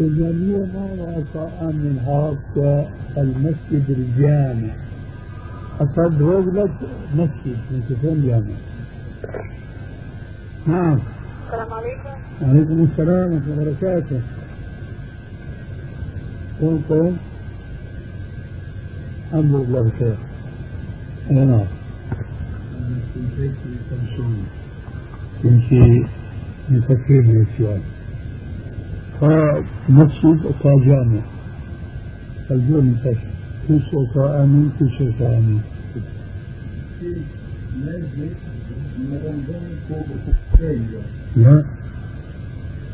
الجميع ما وقع من هذا المسجد الجامع. أصد رجلة مسجد من كفون جامع؟ نعم. السلام عليكم. وعليكم السلام ورحمة الله وبركاته. كنتم الحمد لله بخير نعم. يمشي نفكر بالسؤال فمسجد وجامع الجو منتشر كل شيء آمين كل شيء آمين لا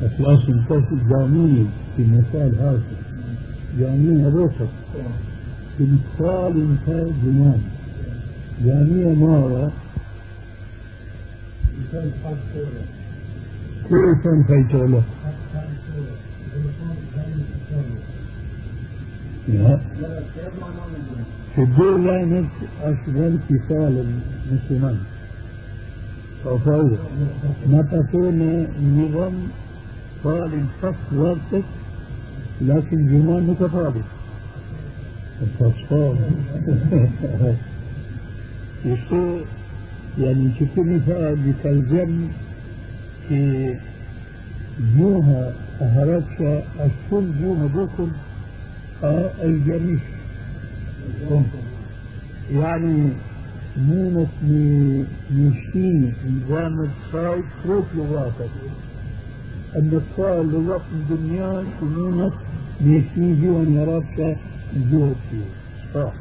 إخلاص الفصل جامعي في المثال هذا جامعي الوسط في مثال انتهى جنان جامعية مارة كل إنسان في شغله لا. الدولة نفس أشغل اتصال المسلمين تصور ما تكون نظام قال فصل وقتك لكن جنان متفاضل التصفار يصير يعني مثال بتلزم في جوها أهرتك الكل جوها بكل. الجميع يعني مونة مشتيني نظام الصايد فوق لغاتك. الصايد لغات الدنيا مونة مشتيني جوا يراك جوه فيه. صح.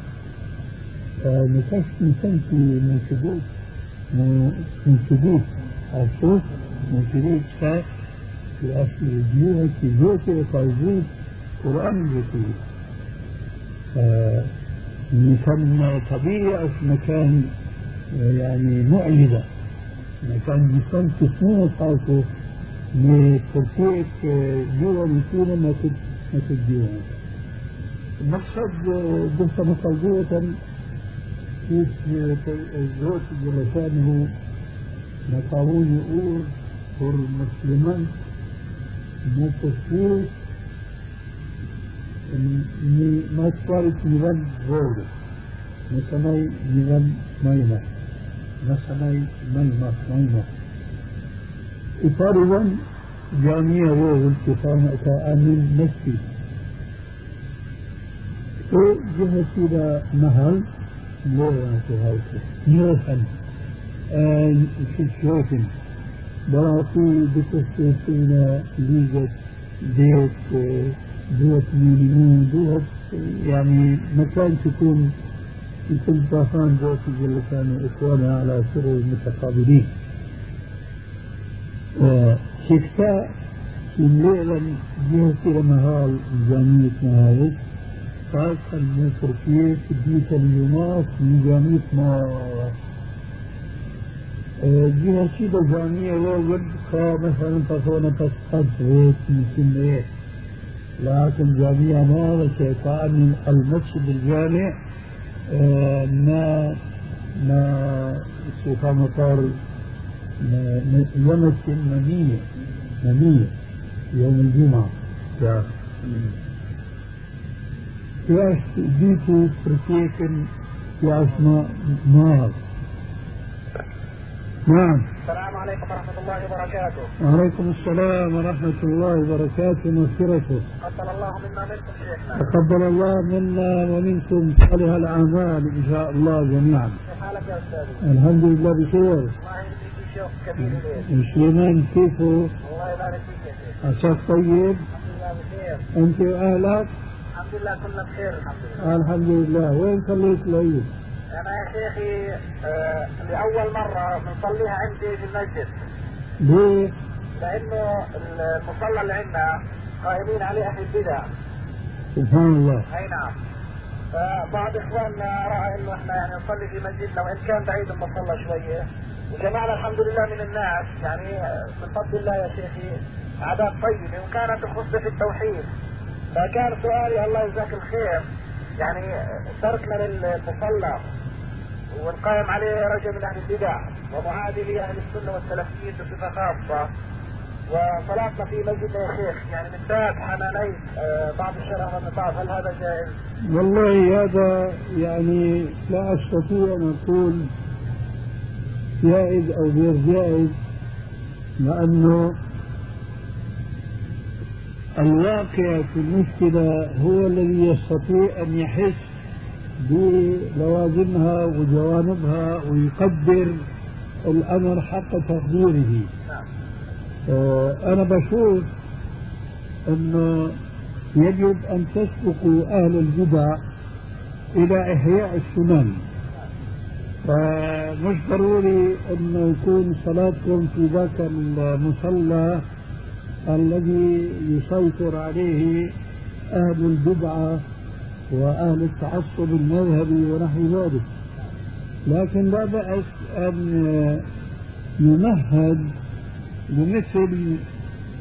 نكاش إنسان في من شدود. من شدود. الصوت من شدود. صح في أصل الجوه في جوته وتوجيه قرآن الكريم مكان طبيعي مكان يعني معجزة. مكان تسمية صوته لتركية دول يكون ما ما تديون المقصد قلت مصدوة كيف الزوج لسانه نقاوون يقول for مسلمان متصوف ما صارت نظام غيره مثلا نظام ميمة مثلا ميمة ميمة إطارا جامعة روغل كفانا كأمين نفسي تو جهة إلى مهل لوغا تهاوته نوحا في الشوفن براكي بتستيقظنا ليجت ديت دوت مليون دوت يعني مكان تكون في كل طافان ذات جل كانوا إخوانا على سر متقابلين في الليلة جهة مهال جامعة مهالك خاصة من تركيا تديك اليوناس من جامعة ما جهة شيدة جامعة وقد مثلا تكون تسقط بيت من لكن جميع ما شيطان المسجد الجامع آه ما ما شيطان مطار يمس منية منية يوم الجمعة. فياش ديتو فرتيكن فياش ما مار نعم. السلام عليكم ورحمة الله وبركاته. وعليكم السلام ورحمة الله وبركاته ومغفرته تقبل الله منا منكم شيخنا. تقبل الله منا ومنكم صالح الأعمال إن شاء الله جميعا. كيف حالك يا أستاذي؟ الحمد لله بخير. الله شيخ كبير ليك سليمان كيفه؟ الله يبارك فيك يا شيخ. عساك طيب؟ الحمد لله بخير. أنت وأهلك؟ الحمد لله كلنا بخير الحمد لله الحمد لله وين صليت العيد؟ أنا يا شيخي آه لأول مرة بنصليها عندي في المسجد. ليه؟ لأنه المصلى اللي عندنا قائمين عليه أهل البدع. سبحان الله. أي نعم. فبعض إخواننا رأى إنه إحنا يعني نصلي في مسجدنا وإن كان بعيد المصلى شوية. وجمعنا الحمد لله من الناس. يعني بفضل الله يا شيخي أعداد طيبة وكانت الخطبة في التوحيد. فكان سؤالي الله يجزاك الخير. يعني تركنا للمصلى. والقائم عليه رجل من أهل البدع ومعادي لاهل السنة والسلفيين بصفة خاصة وصلاتنا في مسجد يا شيخ يعني من باب حماني آه، بعض الشرع والنطاف هل هذا جائز؟ والله هذا يعني لا أستطيع أن أقول جائز أو غير جائز لأنه الواقع في المشكلة هو الذي يستطيع أن يحس بلوازمها وجوانبها ويقدر الأمر حق تقديره. أنا بشوف أنه يجب أن تسبقوا أهل البدع إلى إحياء السنن. فمش ضروري أنه يكون صلاتكم في ذاك المصلى الذي يسيطر عليه أهل البدعة وأهل التعصب المذهبي ونحو ذلك. لكن لا بأس أن يمهد بمثل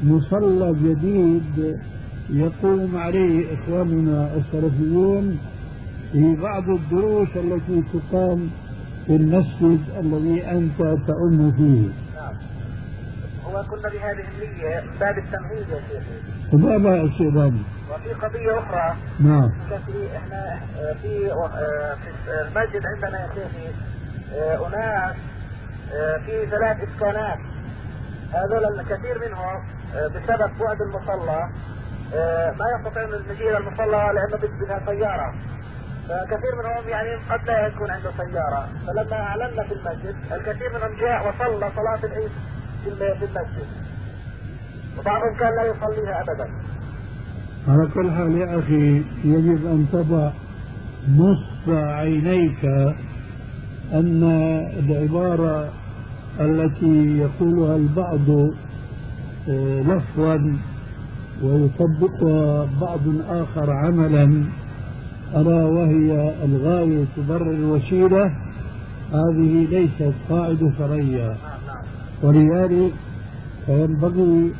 مصلى جديد يقوم عليه إخواننا السلفيون في بعض الدروس التي تقام في المسجد الذي أنت تؤم فيه. نعم. هو كنا بهذه النية باب التمهيد يا شيخي لا بأس إذن وفي قضية أخرى. نعم. في إحنا آه، في آه، في المسجد عندنا يا شيخي آه، أناس في ثلاث إسكانات. هذول الكثير منهم بسبب بعد المصلى ما يستطيعون المجيء إلى المصلى لأنه بدها سيارة. فكثير منهم يعني قد لا يكون عنده سيارة. فلما أعلنا في المسجد الكثير منهم جاء وصلى صلاة العيد في المسجد. وبعضهم كان لا يصليها ابدا. على كل حال يا أخي يجب أن تضع نصب عينيك أن العبارة التي يقولها البعض آه، لفظا ويطبقها بعض آخر عملا ألا وهي الغاية تبرر الوسيلة هذه ليست قاعدة شرعية. ولذلك فينبغي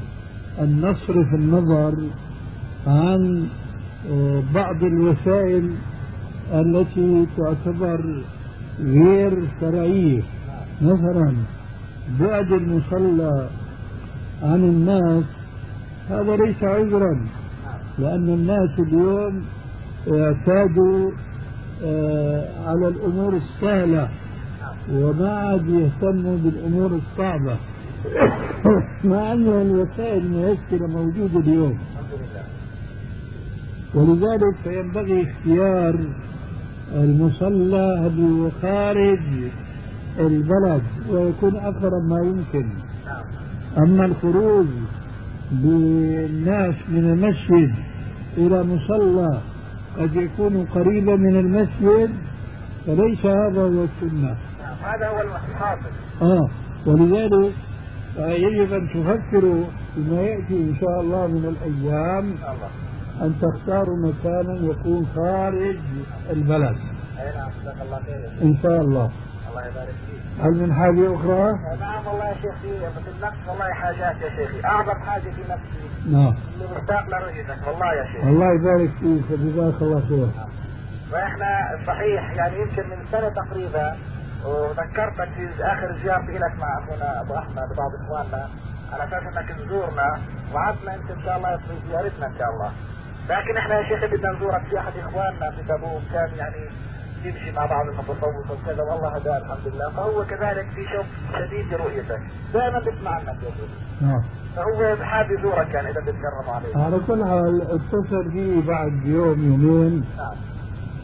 أن نصرف النظر عن آه، بعض الوسائل التي تعتبر غير شرعية. مثلا بعد المصلى عن الناس هذا ليس عذرا لأن الناس اليوم اعتادوا آه، على الأمور السهلة وما عاد يهتموا بالأمور الصعبة. مع أن الوسائل الميسرة موجودة اليوم. ولذلك فينبغي اختيار المصلى اللي خارج البلد ويكون أقرب ما يمكن. أما الخروج بالناس من المسجد إلى مصلى قد يكون قريبا من المسجد فليس هذا هو السنة. هذا هو الحاصل آه ولذلك يجب أن تفكروا فيما يأتي إن شاء الله من الأيام أن تختاروا مكانا يكون خارج البلد. أي نعم الله خير إن شاء الله. الله يبارك فيك هل من حاجة أخرى؟ نعم والله يا شيخ في النفس والله حاجات يا شيخي. أعظم حاجة في نفسي نعم. إني مشتاق لرؤيتك والله يا شيخ الله يبارك فيك. جزاك الله خير وإحنا صحيح يعني يمكن من سنة تقريبا وذكرتك في آخر زيارتي لك مع أخونا أبو أحمد بعض إخواننا. على أساس إنك تزورنا وعدنا أنت إن شاء الله في زيارتنا إن شاء الله. لكن إحنا يا شيخ بدنا نزورك في أحد إخواننا في تبوك كان يعني يمشي مع بعض المتصوف وكذا والله هداه الحمد لله. فهو كذلك في شوق شديد لرؤيتك. دائما بيسمع عنك يا نعم. فهو حاب يزورك يعني إذا بتكرم عليه. على كل حال اتصل بي بعد يوم يومين. نعم.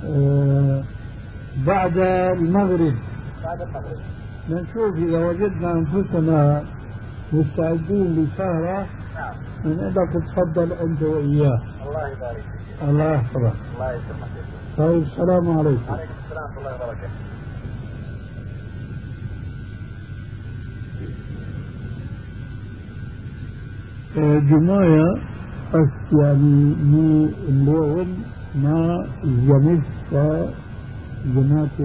آه بعد المغرب. بعد نشوف إذا وجدنا أنفسنا مستعدين لسهرة نعم. من انك تفضل أنت وإياه. الله يبارك فيك. الله يحفظك. الله يسلمك. طيب السلام عليكم. عليكم السلام ورحمة الله وبركاته. جماعة يعني مي اليوم ما جمعت جماعة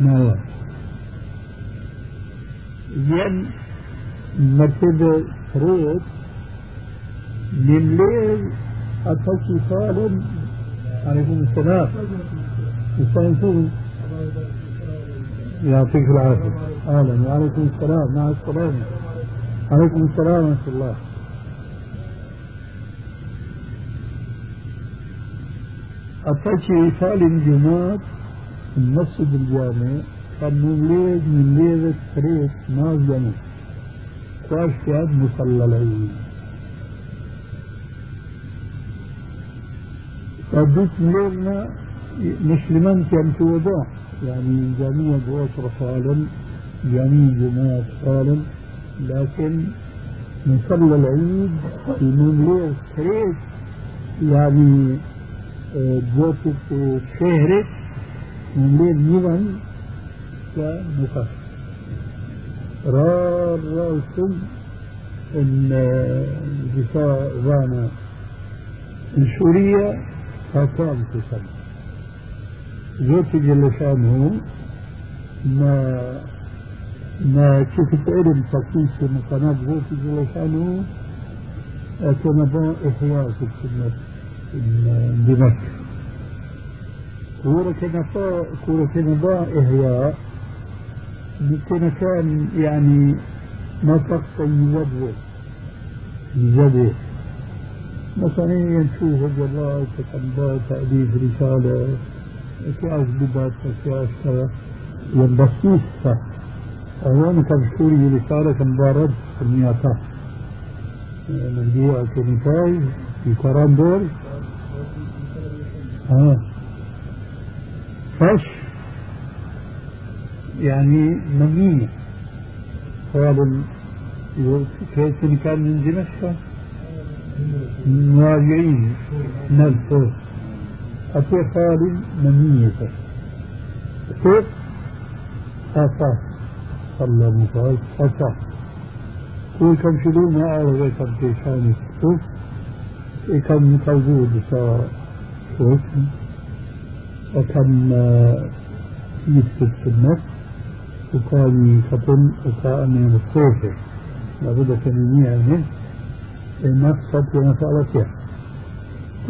نوى ين مرتبة روت من ليل أتوكي صالم عليكم السلام يستانسون يعطيك العافية أهلا وعليكم السلام مع السلامة عليكم السلام ورحمة الله التشريفات جماعة النص بالجامع مولد من ليلة فريق ناس جمع كواش كاد مصلى العيد فدوت ليلنا مسلمان كان في وضع يعني جميع بوصر صالم جميع جماعة صالم لكن نصلى العيد في مولد فريق يعني شهرك من ليل نيوان كمخف رار رأسم إن دفاع غانا من سوريا فكان تصل زوجي جل شأنه ما ما شفت علم تقيس من قناة زوجي جل شأنه كان إحياء السنة بمكة. كورة كنفا كورة كنفا إحياء. يمكن كان يعني نطق يزدوه يزدوه مثلا ينشوف جلال تكنبا تأليف رسالة كأس ببات كأس كذا ينبسيط صح أولا كان سوري رسالة كان بارد في المياتات مجدوعة كنفاي في كرام دول آه. فش. يعني مميز قال كيف كان من دمشق مراجعين نفسه أتي قال مميزة كيف خاصة صلى الله خاصة كل كم شلون ما أعرف كم تيشاني شوف كم موجود صار شوف وكان يثبت في النفس وكان يكتم وكان مصروفه لابد كان يعني النفس صد مسألة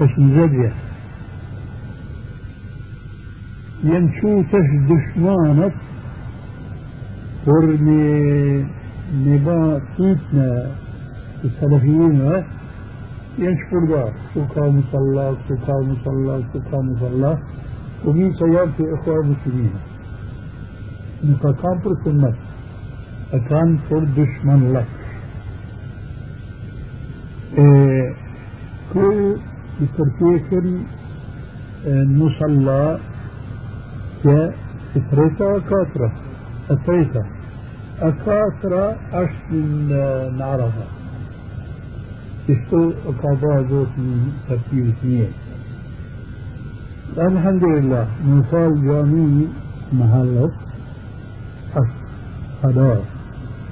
مش مزدية ينشو تش دشمانت ورمي نبا فيتنا السلفيين ينشفر دار سوكا مصلى سوكا مصلى سوكا مصلى. ومين سيار في إخوة المسلمين. سنت أكان پر دشمن لك إيه كل بتركيك المصلى كثريتا كاثرة أثريتا أكاثرة أشل نعرفها يشتو قضاء ذات من ترتيب اثنين الحمد لله مثال جامعي محلة الصلاة.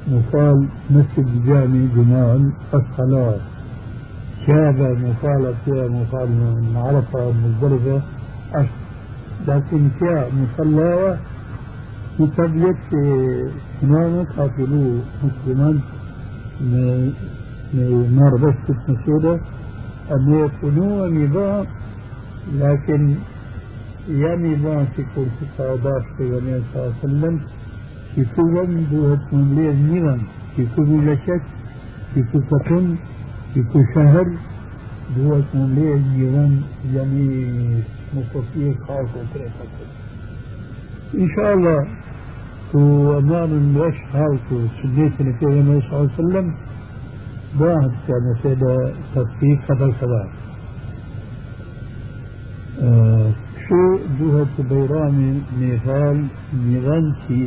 مثال مسجد جامع جمال الصلاة. شابة مثال فيها مثال من عرفة مزدلفة. لكن فيها مصلى في تبلت إمامك قاتلوا مسلمان نار بس مسودة أن يكونوا نظام. لكن يا نظام في كل صعوبات في النبي صلى الله عليه وسلم في كل بوهة من ليه نظام في كل لشك في كل سكن في كل شهر. بوهة من ليه نظام يعني مستطيع خاص وكذا إن شاء الله وأمان الوش هاوتو سنيت النبي صلى الله عليه وسلم واحد كان سيدا تطبيق قبل صلاة آه شو جهة بيرامي نيفال في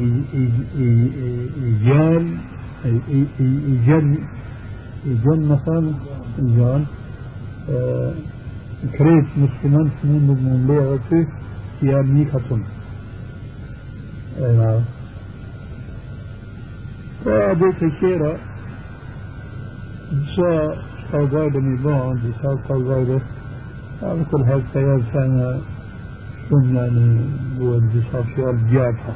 إيجال إيجال إيجال مثلا إيجال. آه كريت مسلمان سنين من لغة يا ميكاتون نعم فأديت الشيرة disa kavgayla mübah, disa kavgayla yani kul hakta şun yani bu disa fiyal ciyata.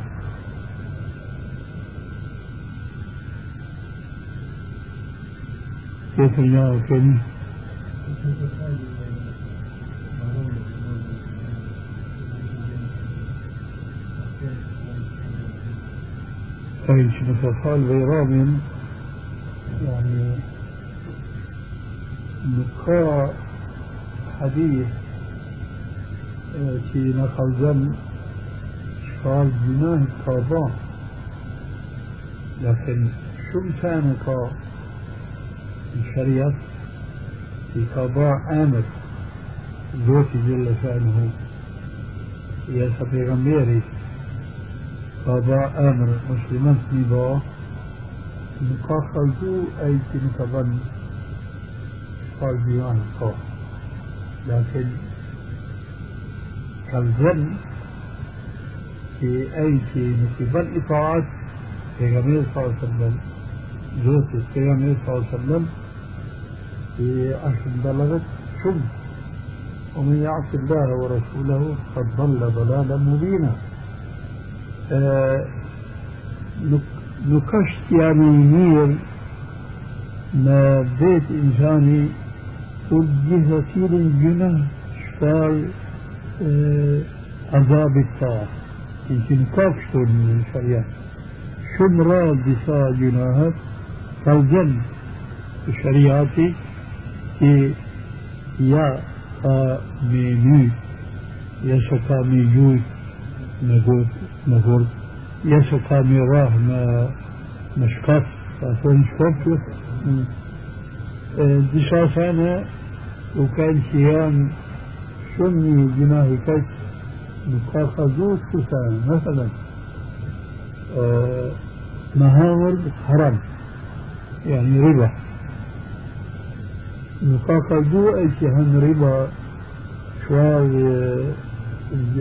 كيف الجواب كريم؟ أي مثل بيرام يعني لقاء حديث kalzën shkall gjinahit ka ba لكن شو كان ka الشريعة في قضاء آمر زوجي جل شأنه. يا غميري قضاء آمر مسلمان نبا نقاخذوا أي تنكبن قال بيان قال لكن كالزن في أي شيء نكبن إطاعات في غمير صلى الله عليه وسلم في غمير صلى الله عليه وسلم في أهل بلغت شم. ومن يعص الله ورسوله قد ضل ضلالا مبينا. آه نكشت يعني مير ما بيت إنساني وجه كثير الجنة شفال آه عذاب الطاعة. يمكن كاكشتر من الشريعة شن راد بسا جناهات فالجن الشريعة që ja ka me ny, ja se ka me gjujt me gurt, me gurt, ja se ka me rah ka kazu që sene, مثلا مهاور حرام يعني ربا. نقاقدو إيش هم ربا شوي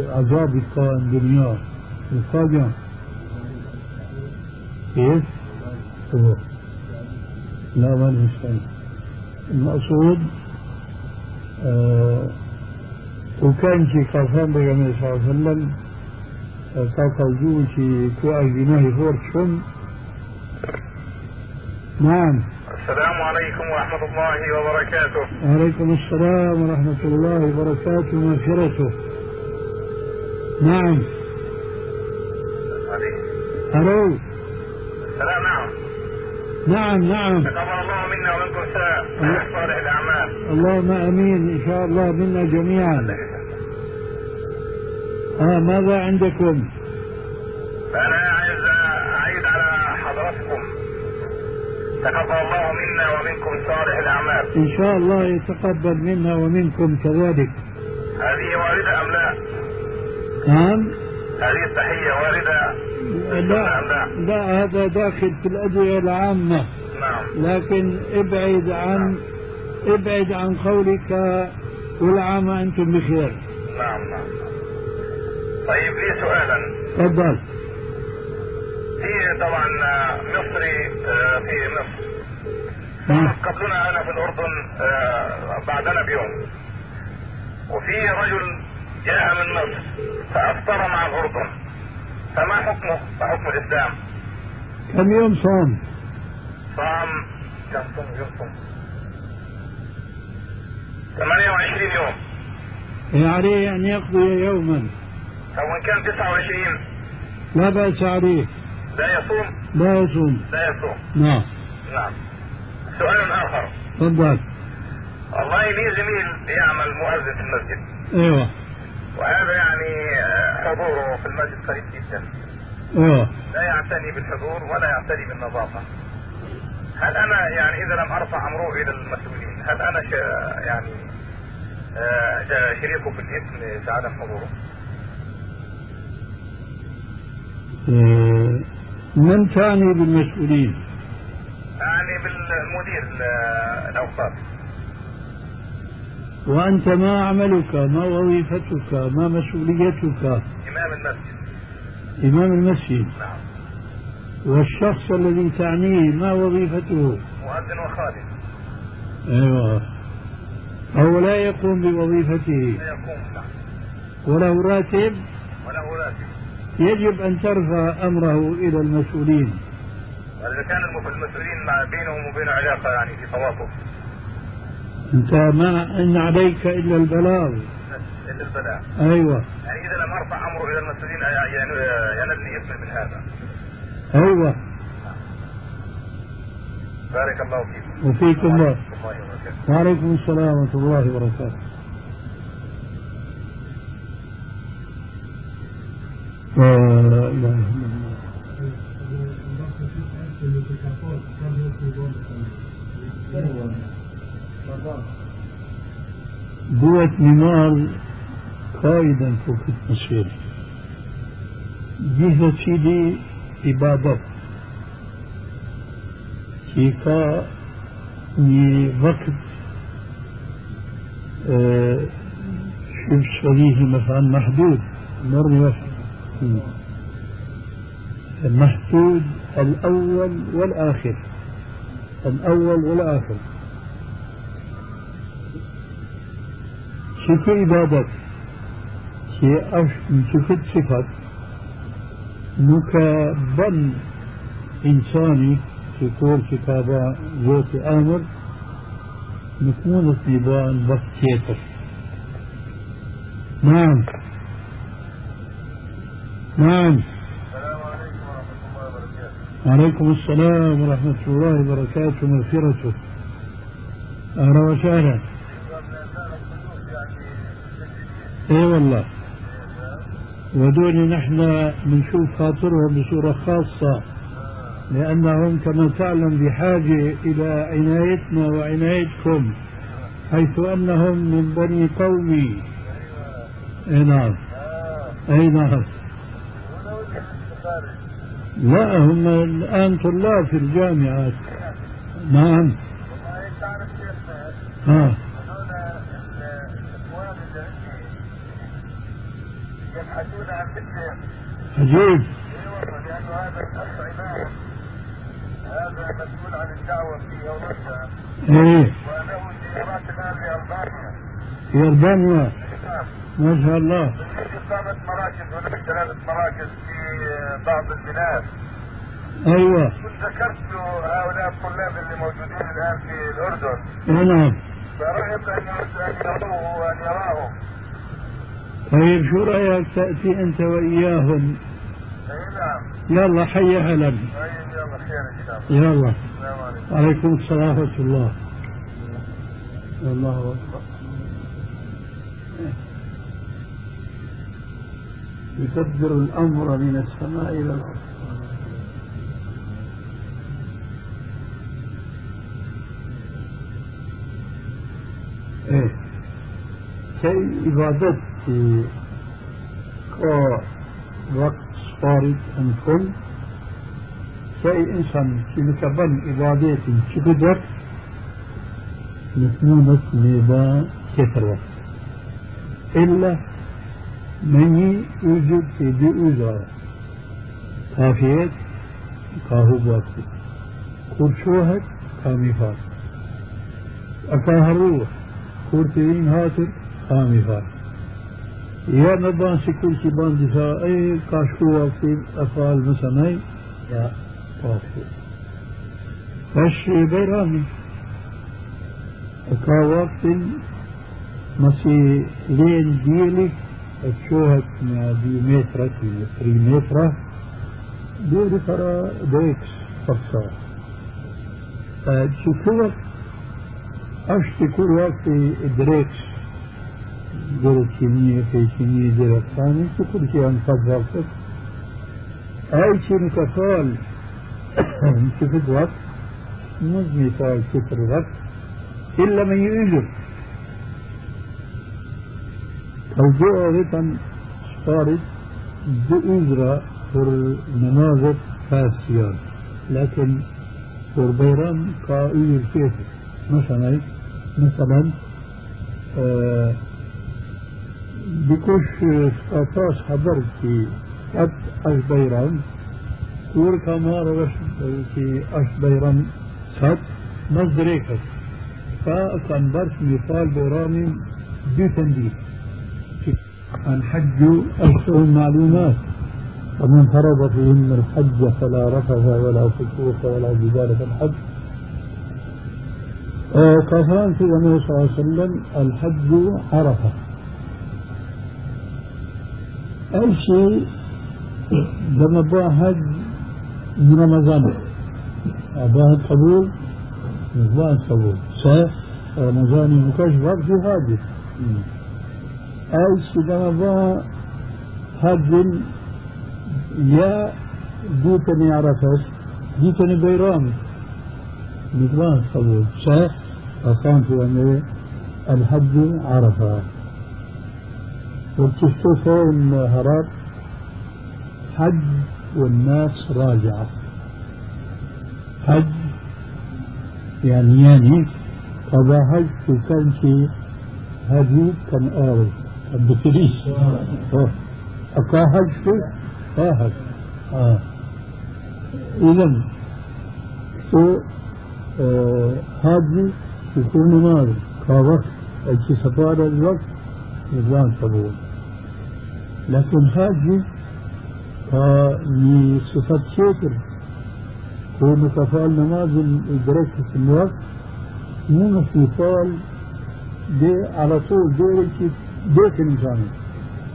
عذاب كان الدنيا نقاقا كيف؟ هو لا ما المقصود آه وكان شي قفان بيغمي صلى الله عليه وسلم قاقدو شي كوا جناهي فورت شم نعم. السلام عليكم ورحمة الله وبركاته. وعليكم السلام ورحمة الله وبركاته ومغفرته نعم. ألو. السلام نعم نعم نعم. تقبل الله منا ومنكم صالح الأعمال. اللهم آمين إن شاء الله منا جميعا. آه ماذا عندكم؟ أنا عايز أعيد على حضراتكم. تقبل الله منا ومنكم صالح الأعمال. إن شاء الله يتقبل منا ومنكم كذلك. هذه واردة أم لا؟ نعم. هذه التحية واردة؟ لا أم لا؟ لا هذا داخل في الأدعية العامة. نعم. لكن ابعد عن ابعد عن قولك كل عام أنتم بخير. نعم نعم. طيب لي سؤالا. تفضل. في طبعا مصري آه، في مصر. نعم. قبلنا أنا في الأردن آه، بعدنا بيوم. وفي رجل جاء من مصر فأفطر مع الأردن. فما حكمه؟ وحكم الإسلام؟ كم يوم صوم؟ صام كم صوم؟ يوم صوم. 28 يوم. عليه أن يقضي يوما. أو إن كان 29 لا بأس عليه. لا يصوم؟ لا يصوم. لا يصوم. نعم. نعم. سؤال آخر. تفضل. والله لي زميل يعمل مؤذن في المسجد؟ أيوه. وهذا يعني آه، حضوره في المسجد قريب جدا. أيوه. لا يعتني بالحضور ولا يعتني بالنظافة. هل أنا يعني إذا لم أرفع أمره إلى المسؤولين هل أنا ش... يعني آه، شريكه في الإثم في عدم حضوره؟ من تعني بالمسؤولين؟ يعني بالمدير ال- الأوقاف. وأنت ما عملك ما وظيفتك ما مسؤوليتك؟ إمام المسجد. إمام المسجد. نعم. والشخص الذي تعنيه ما وظيفته؟ مؤذن وخادم. أيوة. هو لا يقوم بوظيفته؟ لا يقوم نعم. وله راتب؟ وله راتب. يجب أن ترفع أمره إلى المسؤولين. وإذا كان الم- المسؤولين مع بينهم وبين علاقة يعني في تواصل. أنت ما إن عليك إلا البلاغ. إلا البلاء أيوة. يعني إذا لم أرفع أمره إلى المسؤولين ين- ينلني إثم من هذا. أيوة. بارك الله فيكم. وفيكم. الله وعليكم السلام ورحمة الله وبركاته. دوت نمال قائدا فوق التصوير جهة سيدي عبادت في كا وقت آه شوف شريه مثلا محدود. مرة واحدة المحدود الأول والآخر. الأول والآخر. شكو عبادت شكت صفات. نكا بن إنساني كل كتابة زوت آمر. نكون نبان بس كيتر نعم. نعم وعليكم السلام ورحمة الله وبركاته ومغفرته أهلا وسهلا. اي والله. ودول نحن بنشوف خاطرهم بصورة خاصة لأنهم كما تعلم بحاجة إلى عنايتنا وعنايتكم حيث أنهم من بني قومي. أي نعم. أي نعم. لا هم الآن طلاب في الجامعات. نعم. ها يبحثون عن عجيب. اي والله لأنه هذا هذا مسؤول عن الدعوه في اوروبا إيه. وله زيارات الان في ألبانيا. نعم ما شاء الله. إقامة مراكز هناك ثلاثة مراكز في بعض البلاد. أيوه. كنت ذكرت هؤلاء الطلاب اللي موجودين الآن في الأردن. نعم. فرغب أن يروه وأن يراهم. طيب شو رأيك تأتي أنت وإياهم؟ أي نعم. يلا حي أهلا. طيب يلا خير إن شاء الله. يلا. السلام عليكم. وعليكم السلام ورحمة الله. الله أكبر. يدبر الأمر من السماء إلى الأرض. إيه. كي عبادت وقت صارت أن كل كأي إنسان في مكبن عبادات في قدرت نيبا كثر وقت. إلا من يوجد في دي أوزار كافيات كاهو بوقت كرشوهت كاميفات أكاها الروح كورتين هاتر كاميفات يا نبان سكول كي بان دفاع اي كاشكو وقتي افعال مثلا يا وقتي فش بيراني اكا وقت مسي لين تشوهك مع دي مترة في تري مترة دوري فرا ديكس فرصة تشوفوك اشتي كل وقت دريكس جرت كمية في كمية جرت ثانية كل شيء انفض وقتك أي شيء كفال كفت وقت مش مثال كفر وقت إلا من يؤجر توجيه غيطا صارت بأجرة في نماذج فاسيان لكن في بيران قائل كيف مثلا مثلا آه بكوش سقاطاش حضرت في قد أش بيران. كور كمار في أش بيران. سات مزدريكت فكان برش مثال بيراني دي تنديد الحج أشهر معلومات. ومن فرض فيهن الحج فلا رفث ولا فسوق ولا جدال في الحج. كفران في النبي صلى الله عليه وسلم الحج عرفة. أي شيء لما باهد من رمضان باهد قبول مش باهد قبول. صح رمضان مكاش وقت هادي أي لما باهد يا ديتني عرفت ديتني بيرام مثل قبول صح فكان في أمر الحج عرفة. والتشتوفة هرب حج والناس راجعة. حج يعني يعني. قضى حج كان في هذه كان آوي. كان بكريس أكا حج في آه. آه إذن تو هذه يكون نماذج كوقت أي سفارة الوقت نظام قبول. لكن هذه ni sifat tjetër ku nuk ka falë namazin i drejtës në vakt mund بيت الإنسان.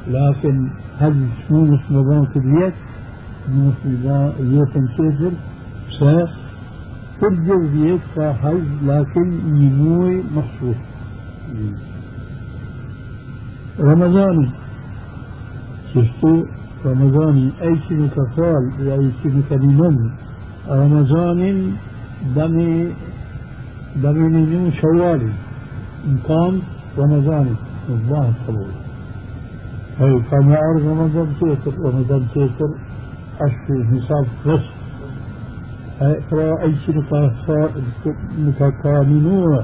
لكن هل شو نسمى ذا كبيت نسمى نظام يوت مسافر شاخ كل جوزيت فهز لكن ينوي مخصوص. رمضاني شفتو رمضاني أي شيء كفال أي شيء كنينم رمضان دمي دمي نينو شوالي مقام رمضاني الله قبول هي كان يعرف رمضان تيسر رمضان تيسر أشهر حساب بس ترى أي شيء متكامنوا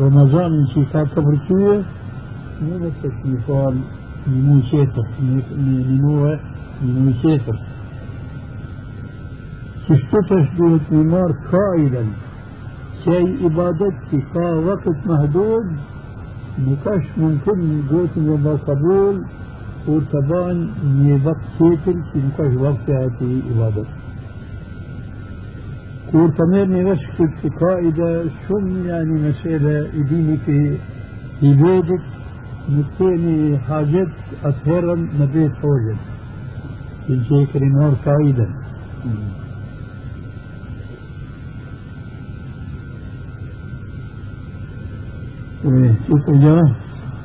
رمضان شيء كبرتوه مو بس الشيطان من شيتر من من شيتر تشتتش بالاثمار قائلا شيء إبادتك نكاش ممكن قوت من قبول وطبعا ني وقت شيتر في نكاش وقت هاتي إبادت كور تمر نغش في قائدة شم يعني مسألة إديني في إبادت نتيني حاجات أطهرا نبيت فوجد الشيخ رينور فائدا شوف جاء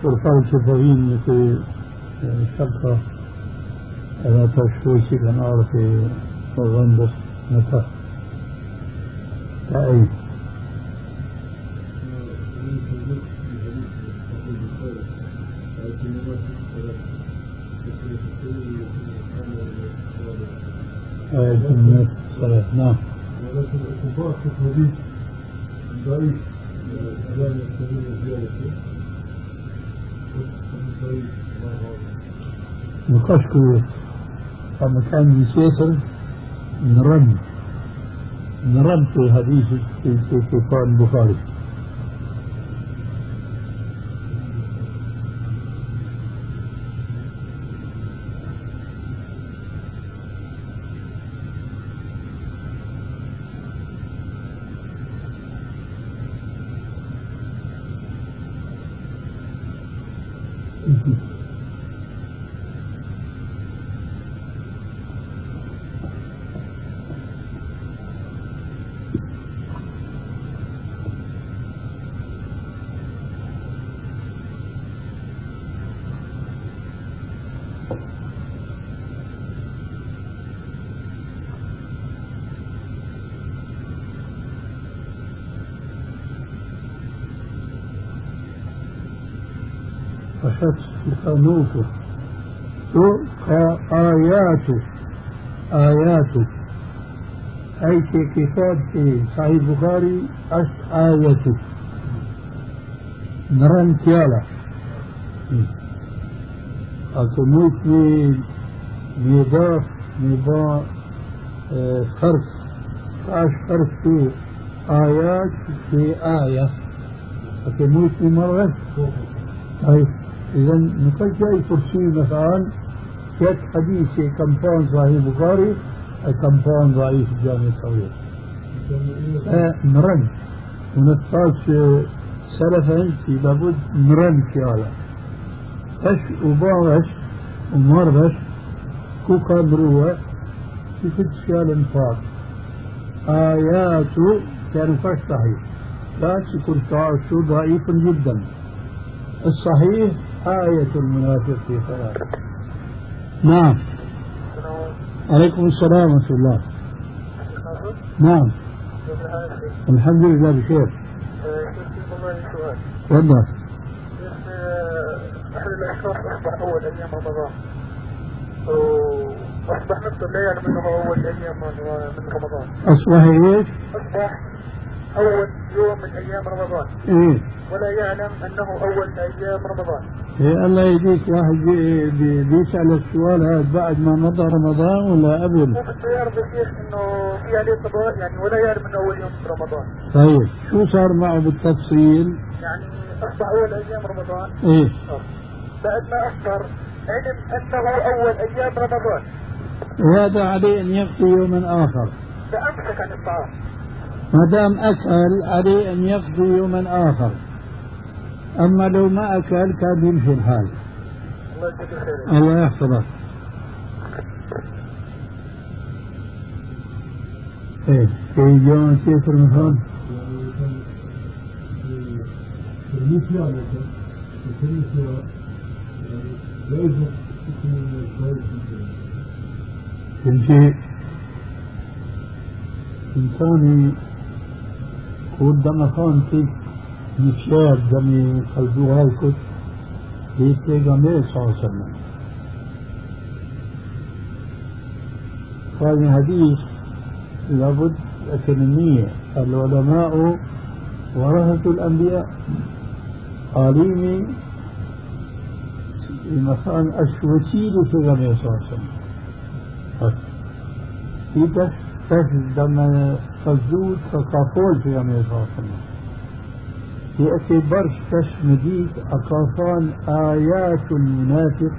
فرقال شفافين في شقة على تشويش الأنوار في نوفمبر متى. تأييد آية الناس الصلاة نعم. ولكن الكفار في الحديث ضعيف. لا يستمر زيادته. نقاش كويس. لما كان يسافر نرد. نرد في حديث في خنوفه آياته آياته أي في كتاب صحيح البخاري أش آيته نرن تيالا. أكو موت ميضاف ميضا فرق اش فرق في آيات في آية. أكو موت مرة طيب. إذا نقول جاي كرسي مثلا كيف حديث كم فان صحيح البخاري كم فان ضعيف الجامع الصغير مرن. ونقاش سلفا في لابد مرن هذا اش وباش ومربش كو قدروا في فتشال انفاق آيات كان فاش صحيح. لا تكون شو ضعيف جدا. الصحيح آية المنافق في صلاته نعم عليكم السلام ورحمة الله. نعم. الحمد لله بخير. تفضل. احد الاشخاص اصبح اول أيام رمضان واصبح نفسه لا يعلم انه اول أيام من رمضان. أصبح إيش؟ أصبح أول يوم من أيام رمضان إيه ولا يعلم أنه أول أيام رمضان إيه الله يهديك واحد بيسأل السؤال هذا بعد ما مضى رمضان ولا قبل؟ بده يعرف يا شيخ إنه في عليه قضاء يعني ولا يعلم إنه أول يوم في رمضان. طيب شو صار معه بالتفصيل؟ يعني أصبح أول أيام رمضان. إيه بعد ما افطر علم أنه أول أيام رمضان. وهذا عليه أن يقضي يوما آخر. فأمسك عن الطعام. ما دام اكل عليه أن يقضي يوما آخر. أما لو ما أكل كان يمشي الحال. الله يحفظك. إيه في يوم كيف رمضان كل شيء إنساني قدام فيك نشار دمي قلبوها الكت في پیغمبر صلى الله عليه وسلم هذه حديث لابد أكاديمية العلماء ورثة الأنبياء عالمي مثلا الوسيلة في النبي صلى الله عليه وسلم فزود فقافول في النبي صلى الله عليه وسلم يأتي برش مديك أقافان آيات المنافق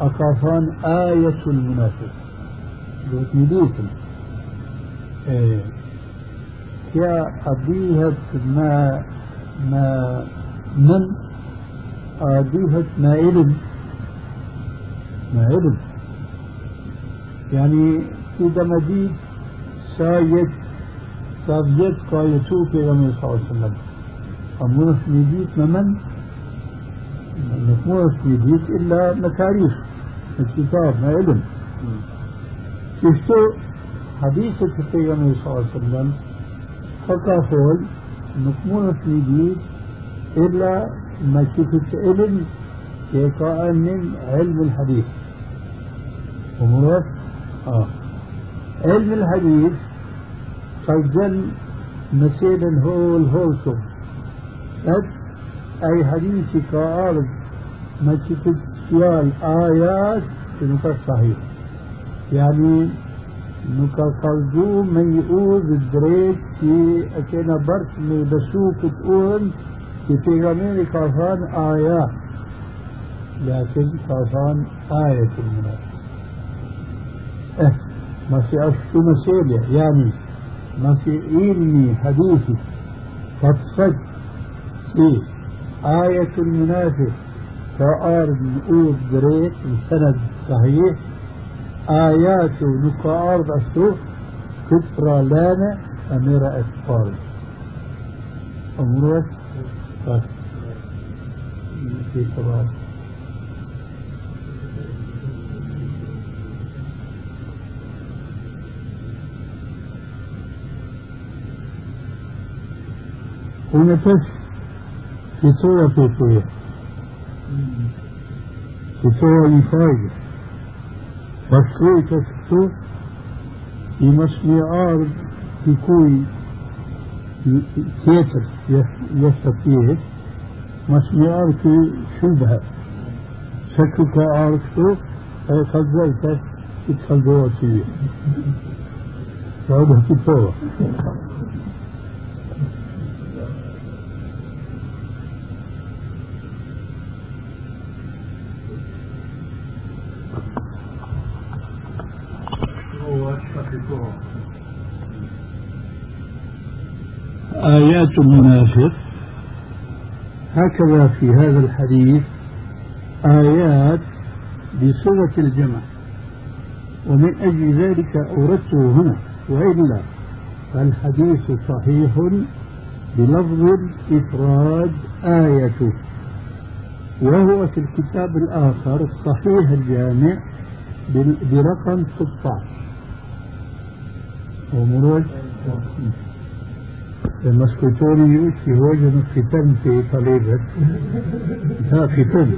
أقافان آية المنافق. دوت مديكم إيه. يا أبيهت ما ما من أبيهت ما علم ما علم يعني إذا مديك سايت سابجت قايتو في رمي صلى الله عليه وسلم. أمورش ميديت ممن مش ميديت إلا مكاريخ الكتاب ما علم. شفتو حديثة النبي صلى الله عليه وسلم حكى فول مش ميديت إلا ما شفت علم يقع من علم الحديث أمورك آه. علم الحديث سجل مثلا هول هولكم أت أي حديث كأرض ما تتسيال آيات نكا صحيح يعني نكا قلدو من يقول الدريت في أكينا برش من بسوك تقول في تيغامين كافان آيات. لكن كافان آية المنافق ما في أشتو مسيلة يعني ما في علمي حديثي. فتصد في آية المنافق. كأرض نقود بريت السند صحيح. آيات نقا أرض السوق كترى لانا أميرة أسفار أمرت بس في طبعا. ونفس في صورة فيتوية في صورة مفاجئة فشوي تسكتو في مسمي أرض في كوي تيتر يستطيع مسمي أرض شبهة شكل كأرض شو أي خزيته تدخل جوا سيئة فهذا في صورة آيات المنافق. هكذا في هذا الحديث آيات بصيغة الجمع. ومن أجل ذلك أوردته هنا وإلا فالحديث صحيح بلفظ الإفراد آية وهو في الكتاب الآخر الصحيح الجامع برقم 16 ومروج Moskitori ju që hojë në fitën të i talebet, ta fitën.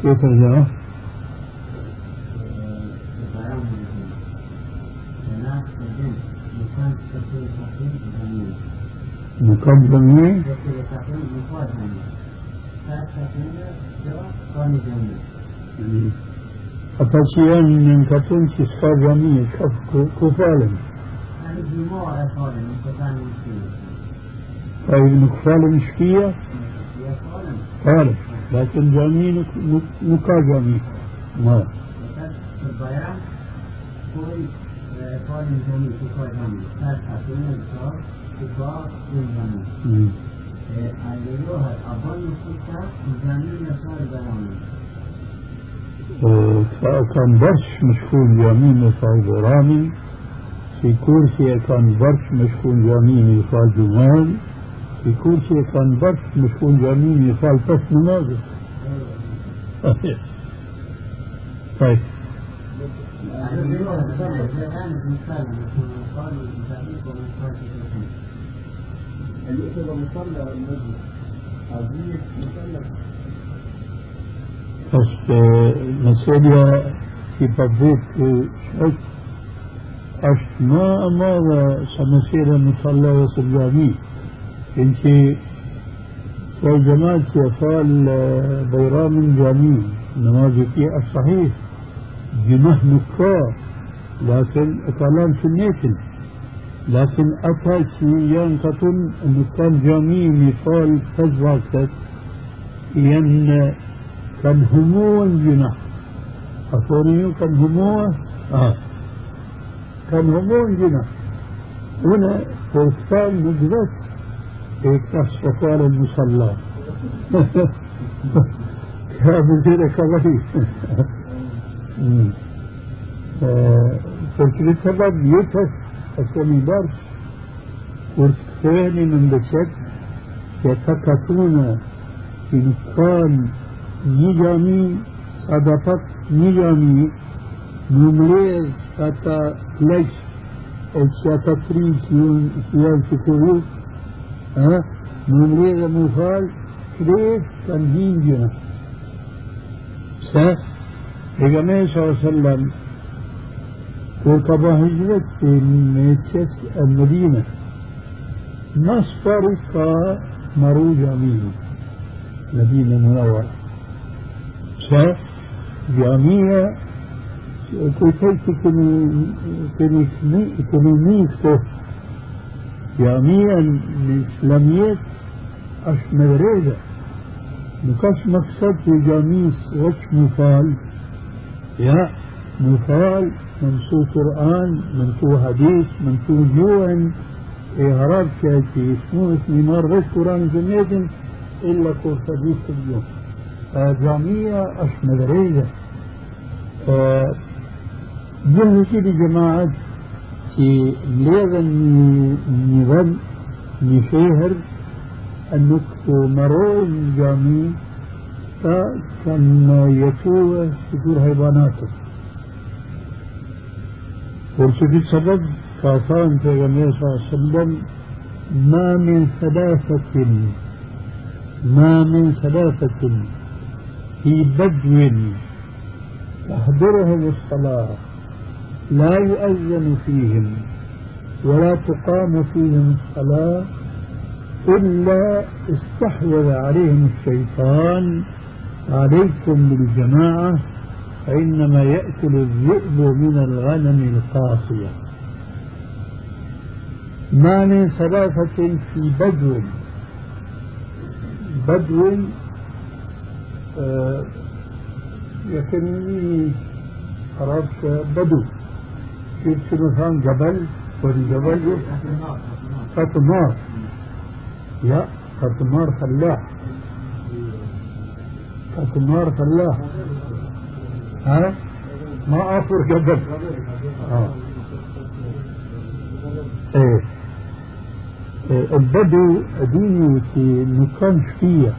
Tjetër gjë, مقدم وجه ختم في طليبة ها ختم كيف الجواب؟ مقدمة أفسيان من جميع كفالا لكن جميع نكا جميع ما. قال جميع كفا جميع اتفاق والجميع أيها أظن الستة جميع صار بياني كان برش مشكون جميل مثال برامي في كرسي كان برش مشكون جميل مثال جمال في كرسي كان برش مشكون جميل مثال بس نماذج طيب اللي يكتب مصلى المسجد. عزيز مصلى. بس مسألة في بديت شك أش ما أمر سمسيرة مصلى وسجامي إنك في جماعة يفعل بيرام جامي. نماز في الصحيح جنه لكن كلام سنيتل لكن أتى شيئان كتن أنه كان جميع مثال فجوة ين كان همو جناح. أفوني كان همو آه. كان همو جناح. هنا فرسان نجرت اكتشف فقال المصلى كامل كده كبير. فكرة سبب يتس أسمي برش والثاني من بشك يتكتون نقصان نجامي صدفت نجامي نمريز حتى ليش الشاتفرين سيان سكوه ها نمريز مفال كريس كان هين جنا سه Peygamber sallallahu aleyhi ve sellem وطبعا هجرت من المدينة. مصدر مرو جميل مدينة منورة شاف جميع كيف كنيسته جميع الإسلاميات أش مدرسة مكاش مقصد جميع وش مفال يا مفال من سو قرآن من سو حديث من سو جوعن إهراب شاكي اسمه اسمي؟ بس قرآن جميع إلا كل حديث اليوم. جامعة أش مدرسة جهة كده في لازم نظام نشهر أنك مروج جامعي كان يسوع صدور حيواناته والشديد سبب كافان في النبي صلى الله عليه وسلم ما من ثلاثة ما من ثلاثة في بدو تحضرهم الصلاة لا يؤذن فيهم ولا تقام فيهم الصلاة إلا استحوذ عليهم الشيطان عليكم بالجماعة فإنما يأكل الذئب من الغنم القاصية. ما من ثلاثة في بدو. بدو آه يكني عرفت بدو. شنو فهم جبل والجبل فتمار لا فتمار فلاح. فتمار فلاح. ها؟ ما أفر جبل آه. إيه. البدو ديني في مكان شفية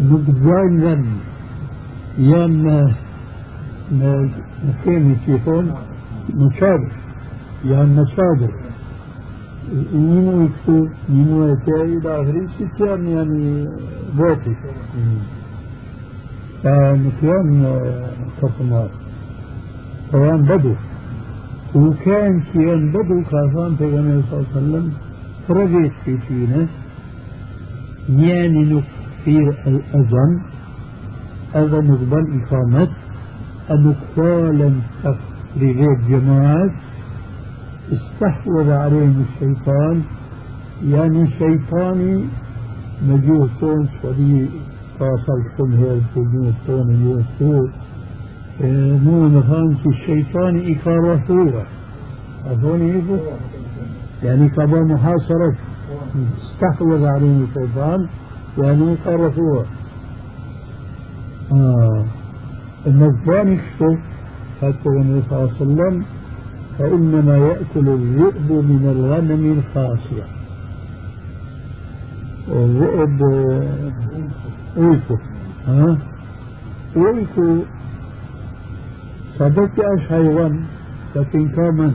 نقدرين لن. يام ما كان يكون مشابه يعني مصادر يمو يكتو يمو يتاي إلى آخره ستيان يعني بوتي فنكيان كفمار كيان بدو. وكان كيان بدو كافان في صلى الله عليه وسلم فرجيت في فينا يعني نكفير الأذن. أذن نقبل إقامة. أنقفالا تفريغات جماعات استحوذ عليهم الشيطان. يعني شيطاني مجوه تون تواصل كل هير تجوه تون يوسو مو نفان الشيطان إكارثوه أظن يبو يعني كبا محاصرة استحوذ عليهم الشيطان يعني إكارثوه آه. النجبان يكشف حتى النبي صلى الله عليه وسلم فإنما يأكل الذئب من الغنم الخاصية الذئب ويكو ها؟ ويكو صدق أش حيوان لكن كمان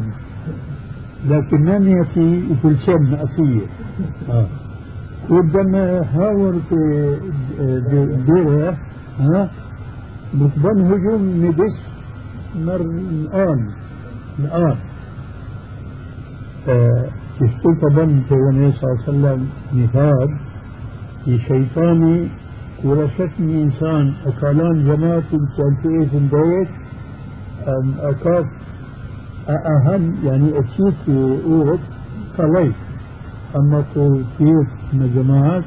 لكن من يأتي في الشم أصية ها ودما في ديرها ها بتبان هجوم ندس مر الآن الآن. طبعا في النبي صلى الله عليه وسلم في شيطاني ورشتني إنسان أكالان جماعة كان في أكاف أهم يعني أكيد في أوغد قليل أما في كيف جماعات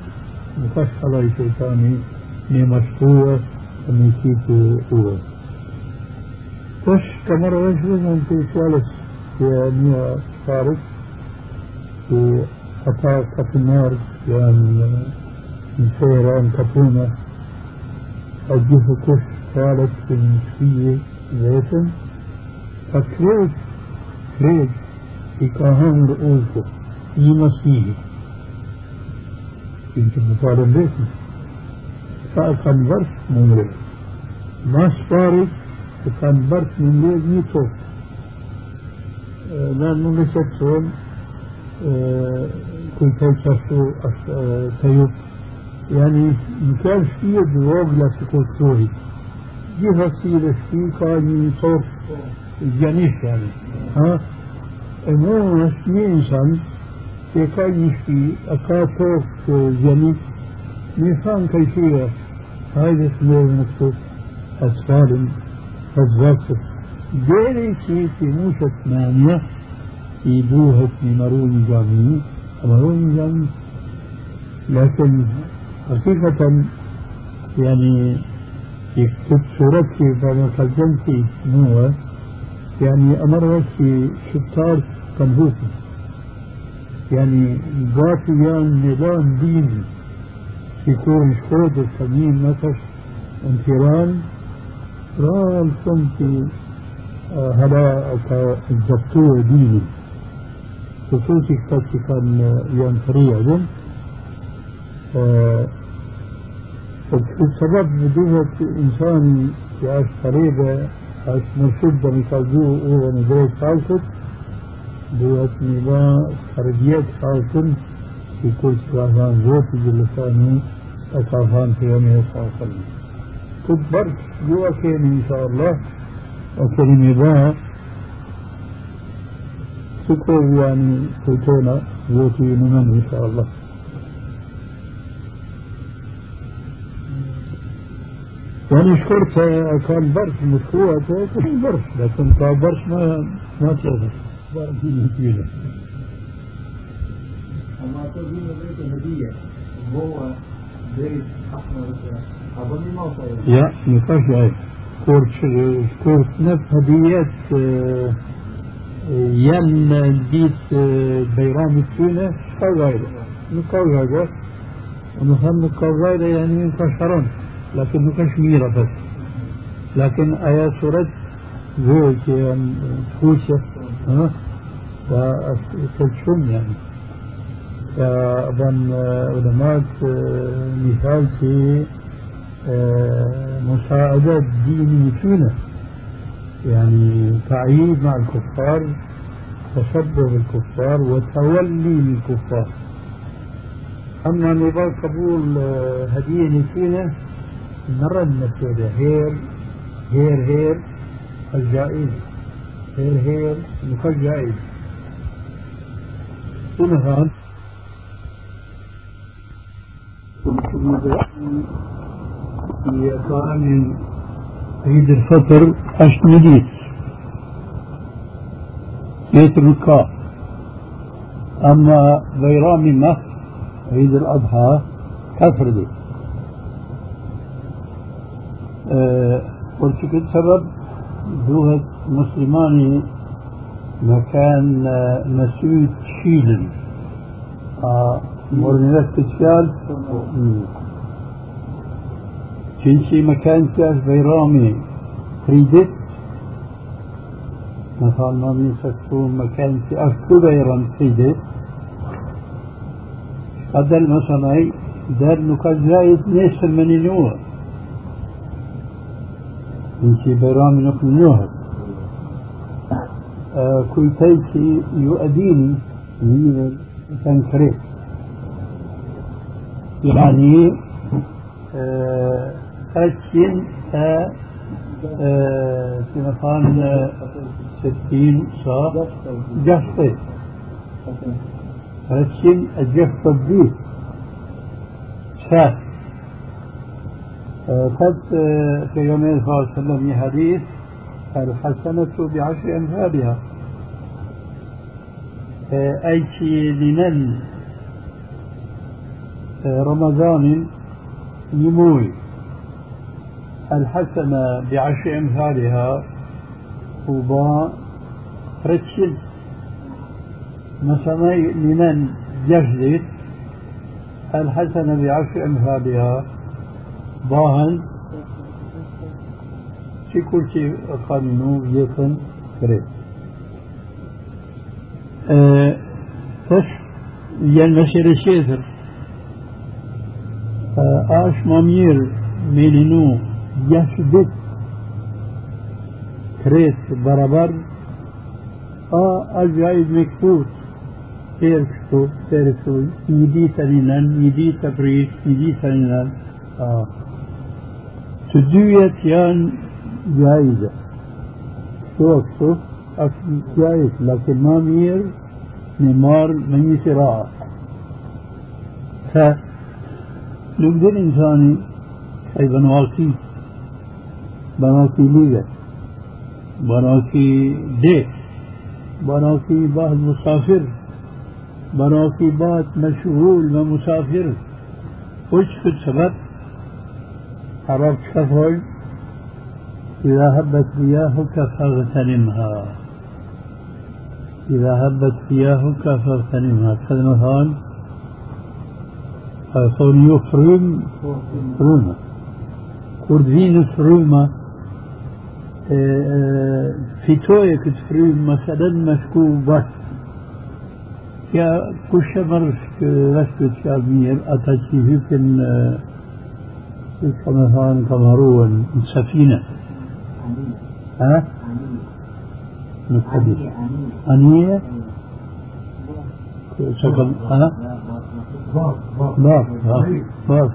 مفشلة شيطاني نمشتوه أميكيت أوغد وش كمرة وش لازم في ثالث في مية فارس في قط النار يعني من سيران كتونة أجيه كش ثالث في المسكية زيتن فكريت كريت في كاهان رؤوسه في مسيحي كنت مطالب بيتنا فأكن برش ممرض ما سبارك كان برك من ليل ميتو لأنه مسك سون كنت يتشفو تيوب يعني مكان فيه دروغ لا سكوت سوري جهة سيلة فيه كان صوت جنيش يعني ها؟ انه نسمي انسان في كان يشفي اكاتوك جنيش نفهم كيفية هذا اسمه المكتوب أسفال فالزاكس ديري شيء في موشة ثمانية في بوهة مروني جامعي مروني جامعي لكن حقيقة يعني يكتب صورتي بعد قدمتي نوع يعني أمر في شطار كنبوتي يعني قاتيان نظام ديني في كون شكود السمين نفس انفران. رام صمتي هلا الدكتور ديني. خصوصي كان ينفري عدن السبب بدوة إنسان يعيش قريبة عاش مرشدة مكازو هو ندري خالصت دوة نظام خارجيات خالصن في كل كافان زوتي جلساني أكافان في يوم صلى الله عليه وسلم كبرت جوا كين إن شاء الله وكلمة با سكو يعني كوتونا زوتي نمن إن شاء الله. يعني شكرت كان برش مشروع كان برش لكن كان برش ما ما تلوث برش كبيرة أما تقول بيت هدية هو بيت أحمر. أظن ما صار يا نقاش هاي كورت كورت نف هديات ين بيت بيرام التونة كالغايرة نكالغايرة ونخل نكالغايرة يعني من كشرون لكن نكش ميرة بس لكن آيات زوج يعني خوشة ها وتجشم يعني فأظن علماء مثال في مساعدة دين فينا يعني تعيد مع الكفار تشبه بالكفار وتولي للكفار أما نظام قبول هدية فينا مرة المسألة هير هير هير الجائز. هير هير الجائز ثم هذا في طعام عيد الفطر أشمديت بيت الركاب أما بيرام مصر عيد الأضحى كفردي أه قلت سبب دوهة مسلماني مكان مسعود شيلن. آه مرنبة كتشال جنسي مكان كاس بيرامي. تريدت. مثلا ما بيسكتون مكان أفكو بيرام تريدت. هذا المثلا دار نكاش زايد نيس من نوع جنسي بيرامي نقل نوع آه كويتيكي يؤديني من تنكريت يعني آه أكين في مكان ستين صا جفت أكين الجفت الديك شاف. قد في يومين صلى الله عليه وسلم حديث الحسنة بعشر أمثالها أي لنن رمضان نموي. الحسنة بعشر أمثالها وبا رتشل مثلا لنن جهدت الحسنة بعشر أمثالها باهن في كل شيء قانونو كريت أه تش المسيرة شيثر أه آش مامير ميلينو يشبت كريت برابر. آ سير كتب سير كتب يدي ترينان يدي تبريد يدي ترينان آه. تدوية يان جائزة شو أكتب أكتب جائز لكن ما مير نمار من يسراء ف نقدر إنساني أي بنواكي بنواكي ليغة بنواكي ديت بنواكي بعد مسافر بنواكي بعد مشغول ومسافر. وش في السبب؟ عرفت كفر إذا هبت رياحك فاغتنمها. إذا هبت رياحك فاغتنمها. كذا مثلا صون يفرم فرومة كردين فرومة fitoje këtë frymë مثلا مشكو e mërë është këtë fjalë mirë ata që hypin كما هون كمروان سفينة. ها؟ متحدث أنية؟ شكل ها؟ بار بار بار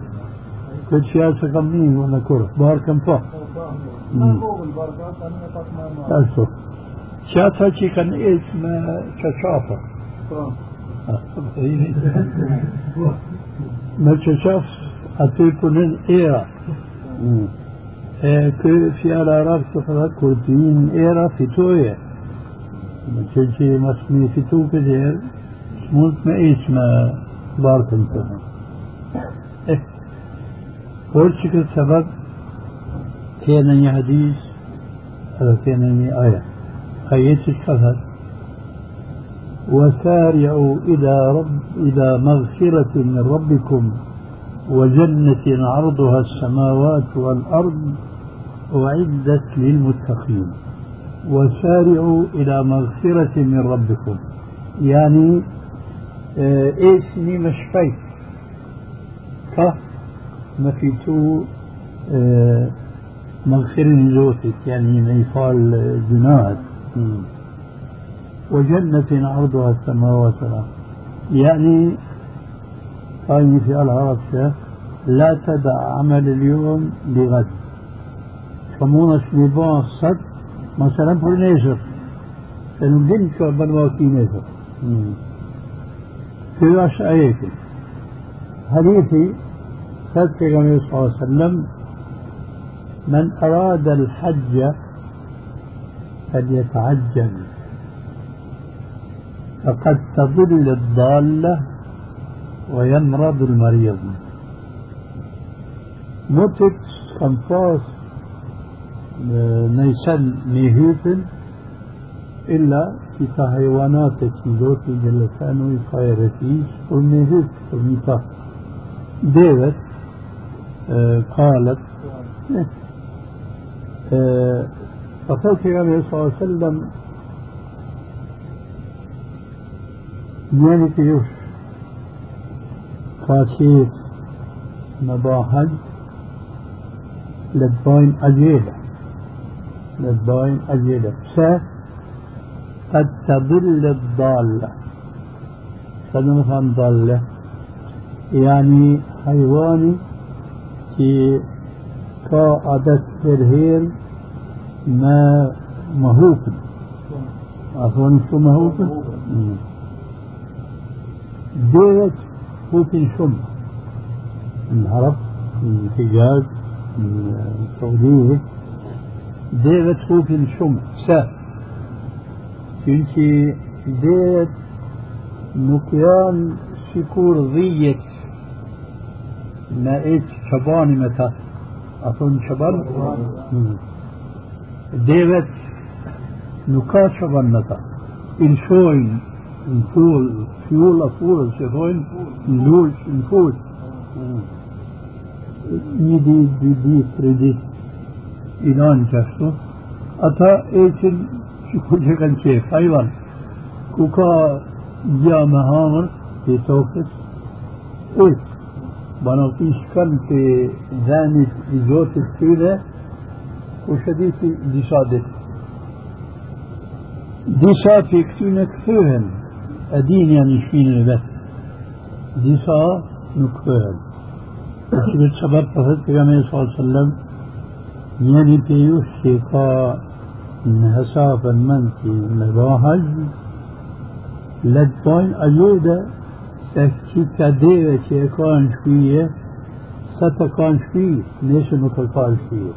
كل شيء مين ولا كرة؟ بار كم فوق أشوف شاتا شي كان اسم شاشافة ما أتيكو نن إيرا. إيه، كي في على راب سفرة كردين إيرا في توية. تجي مسمي في تو كدير موت ما إيش ما باركم تنا ورشك السبب كينني حديث هذا كينني آية خيش الشهر وسارعوا إلى رب إلى مغفرة من ربكم. وجنة عرضها السماوات والأرض أعدت للمتقين وسارعوا إلى مغفرة من ربكم. يعني ecni me shpejt ka me fitu مغفرة زوتك يعني ما يفعل جناحك. وجنة عرضها السماوات والأرض. يعني قائمة في العرب لا تدع عمل اليوم لغد فمونا سليبان صد مثلا في النيزر فنو دنك بلوا في نيزر في راس آيات حديثي صد صلى الله عليه وسلم من أراد الحج فليتعجل فقد تضل الضالة ويمرض المريض. متت كمفاس نيسن ميهوتن إلا في حيوانات كيلوتي جلسانو يخيرتيش وميهوت وميتا. ديوت آه قالت فقال النبي صلى الله عليه وسلم مالك يوش كاتيت مباحج للباين أجيلة للباين أجيلة س قد تضل الضالة فهذا مثلا ضالة. يعني حيواني في كعادة فرهير ما مهوكن عفوا شو مهوكن ديت هوكن شم. العرب الحجاز السعودية ديت هوكن شم. سا. كنتي ديت نكيان شكور ضيت ما إيش شباني متى أظن شبان ديفت نكا شبانتا الشوين الفول فيول أفول شفوين i lanë që ashtu, ata eqen që ku që kanë qef, hajvan, ku ka gja me hamër, të tokës, ujtë, بناطيش كم في ذاني في جوت السودة وشديتي دي صادت دي صاد في كتونة كثوهن أدين يعني بس دي صاد نكثوهن وشبت سبب فهد پیغمبر صلى الله عليه وسلم يعني بيوش شيكا هسافا منتي مباهج لدفاين أجودة se që ka deve që e ka në shpije, sa të ka në shpije, nesë nuk e ka në shpije.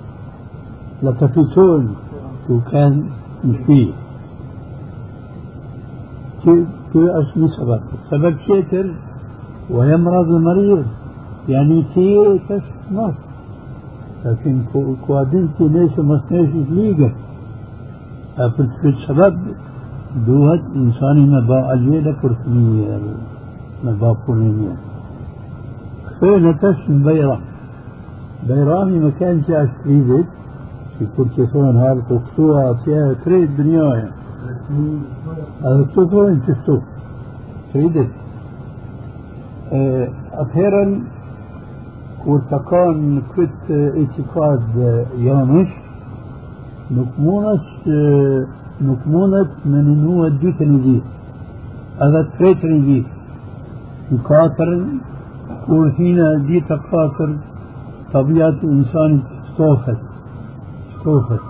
La të fitojnë të kanë në shpije. Kjo është një sabab. Sabab tjetër, ويمرض المريض يعني تيه تشمس لكن كوادنتي ليش مصنعش ليجا أفلت السبب دوت إنساني ما باع الجيلة كرسمية në vapurin një. Kthejnë në tash në Bajram. Bajrami më kanë që është vidit, që kur që thonë halë të آه، أخيرا كنت كت اعتقاد يومش نكمونت نكمونت من نوع دوت نجي هذا تريت نجي مكاتر كورثينا دي تقاتر طبيعة إنسان ستوفت ستوفت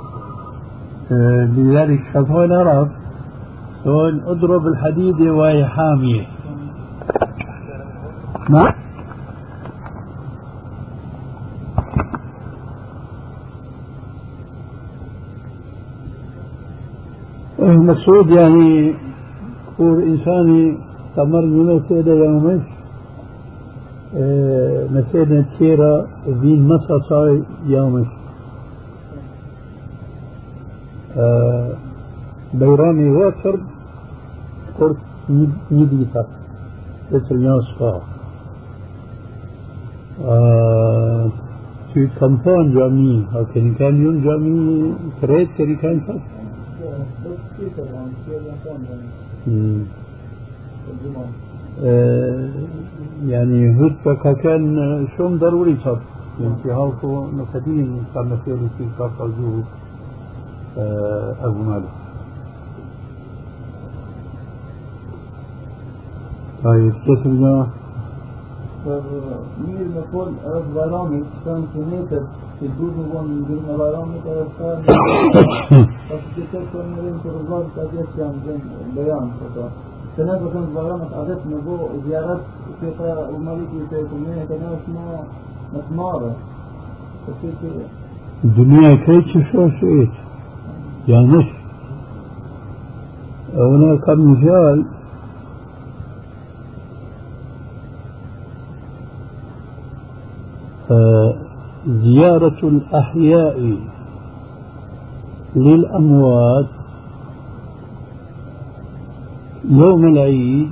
آه، لذلك خطوة العرب قول اضرب الحديد وهي حامية. نعم. المقصود يعني هو إنساني استمرنا مسألة يومش مسألة كثيرة بين مصاصاي يومش بيرامي واتر قرط نيديتا اسر ناصفا في كمبان جامي أو كان كان يون جامي كريت كري كان فات آه، يعني هدى كان شوم ضروري صار يعني في هالكو نفتين كان في في كافزو أبو مالك طيب الجماعة؟ Mirë me fol të bajramit, kanë sunetet që duhet në vonë në ndërën e bajramit edhe të kanë pas që të të në rrimë të rëzat të atje që janë zënë bejan këto. Se ne për kanë të bajramit adet me bo zjarat që ta u maliki të e këmëne të ne është më më të marë. Përse që الدنيا كيف شو شئت يعني هناك مثال زيارة الأحياء للأموات. يوم العيد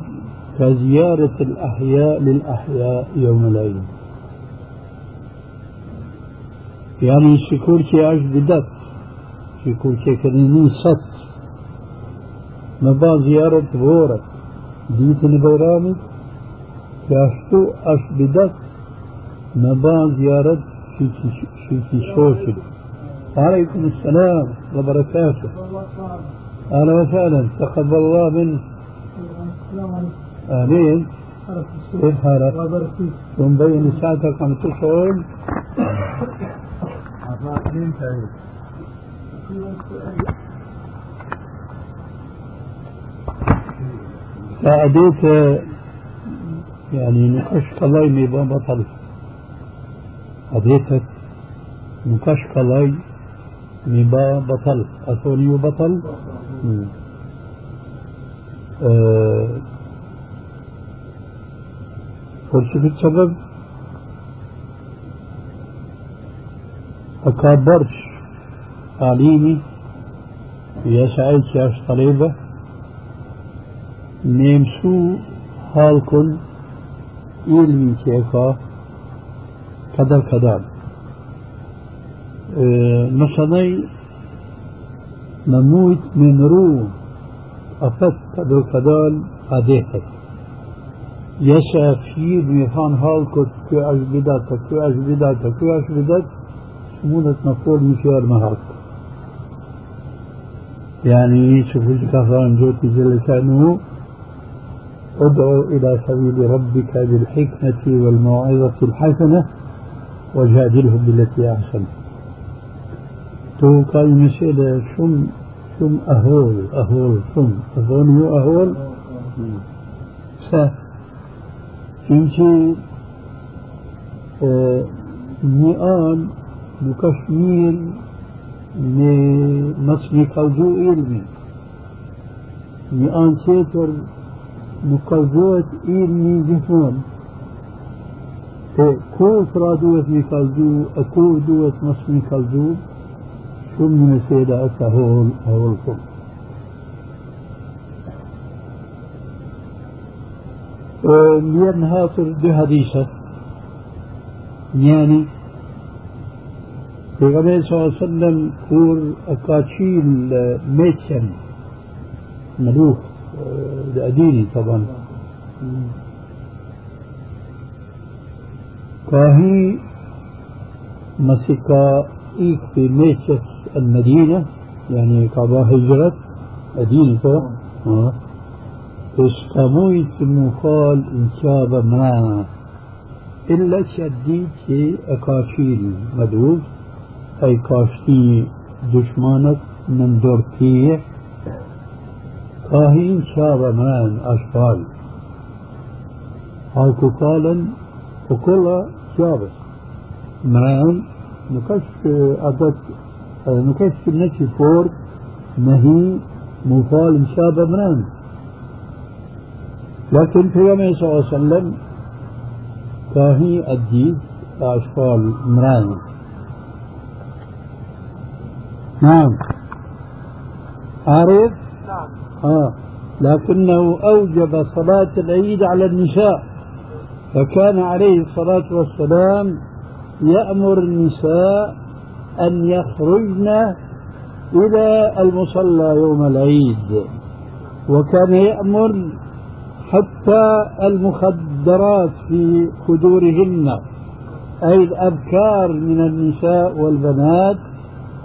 كزيارة الأحياء للأحياء يوم العيد. يعني شكور كي عاش شكور كي كرنين ست مبا زيارة غورة ديت البيرامي كاشتو أش بدت مبا زيارة في شوشل وعليكم السلام وبركاته. أهلا وسهلا. تقبل الله منك. آمين. كيف حالك؟ ومبين ساعتك عم تشعر فأديت يعني نقش قضاي بطل أديتك نقش قضاي مبا بطل. أثوني بطل؟ أه فلسفة السبب أكبرش تعليمي يسعد شاش طليبة نيمسو هالكن علمي كيكا. كذا كذا أه مثلا نموت من روح أفت كذا كذا أديتك يسعى فيه بيفان هالكت كي أجبدات كي أجبدات كي أجبدات شمولة مفعول مشوار مهاك. يعني شوفوا كفران جوتي جل ادعو إلى سبيل ربك بالحكمة والموعظة الحسنة. وجادلهم بالتي أحسن تو كاي مسيلة شم شم أهول أهول شم. أظن هو أهول؟ سا. إنشي آه، نيان بكشميل لنصني كوزو إيرمي نيان سيتر بكوزوت إيرمي جهون هو كو فرادوت ميكالدو أكو دوت نص ميكالدو شو من السيدة أكا هول هول فوق أه، ليرن هاتر دو حديثة. يعني پیغمبر صلی اللہ علیہ وسلم اور اکاچیل میچن ملوک دادینی أه، طبعا. Mësi ka ik fi meqes المدينة يعني كعبة هجرت أدين تو. استمويت مقال إن شاب معنا إلا شديد شيء أكاشيل مدوز أي كاشتي دشمانك من دورتية. كاهين شاب مان أشبال هاكو قالا وكل شابس مان نكش عدد نكش نشي فور نهي مفال شاب مان لكن في يوم صلى الله عليه وسلم كاهي الدين أشبال مران نعم. عارف؟ نعم. آه لكنه أوجب صلاة العيد على النساء. فكان عليه الصلاة والسلام يأمر النساء أن يخرجن إلى المصلى يوم العيد وكان يأمر حتى المخدرات في خدورهن أي الأبكار من النساء والبنات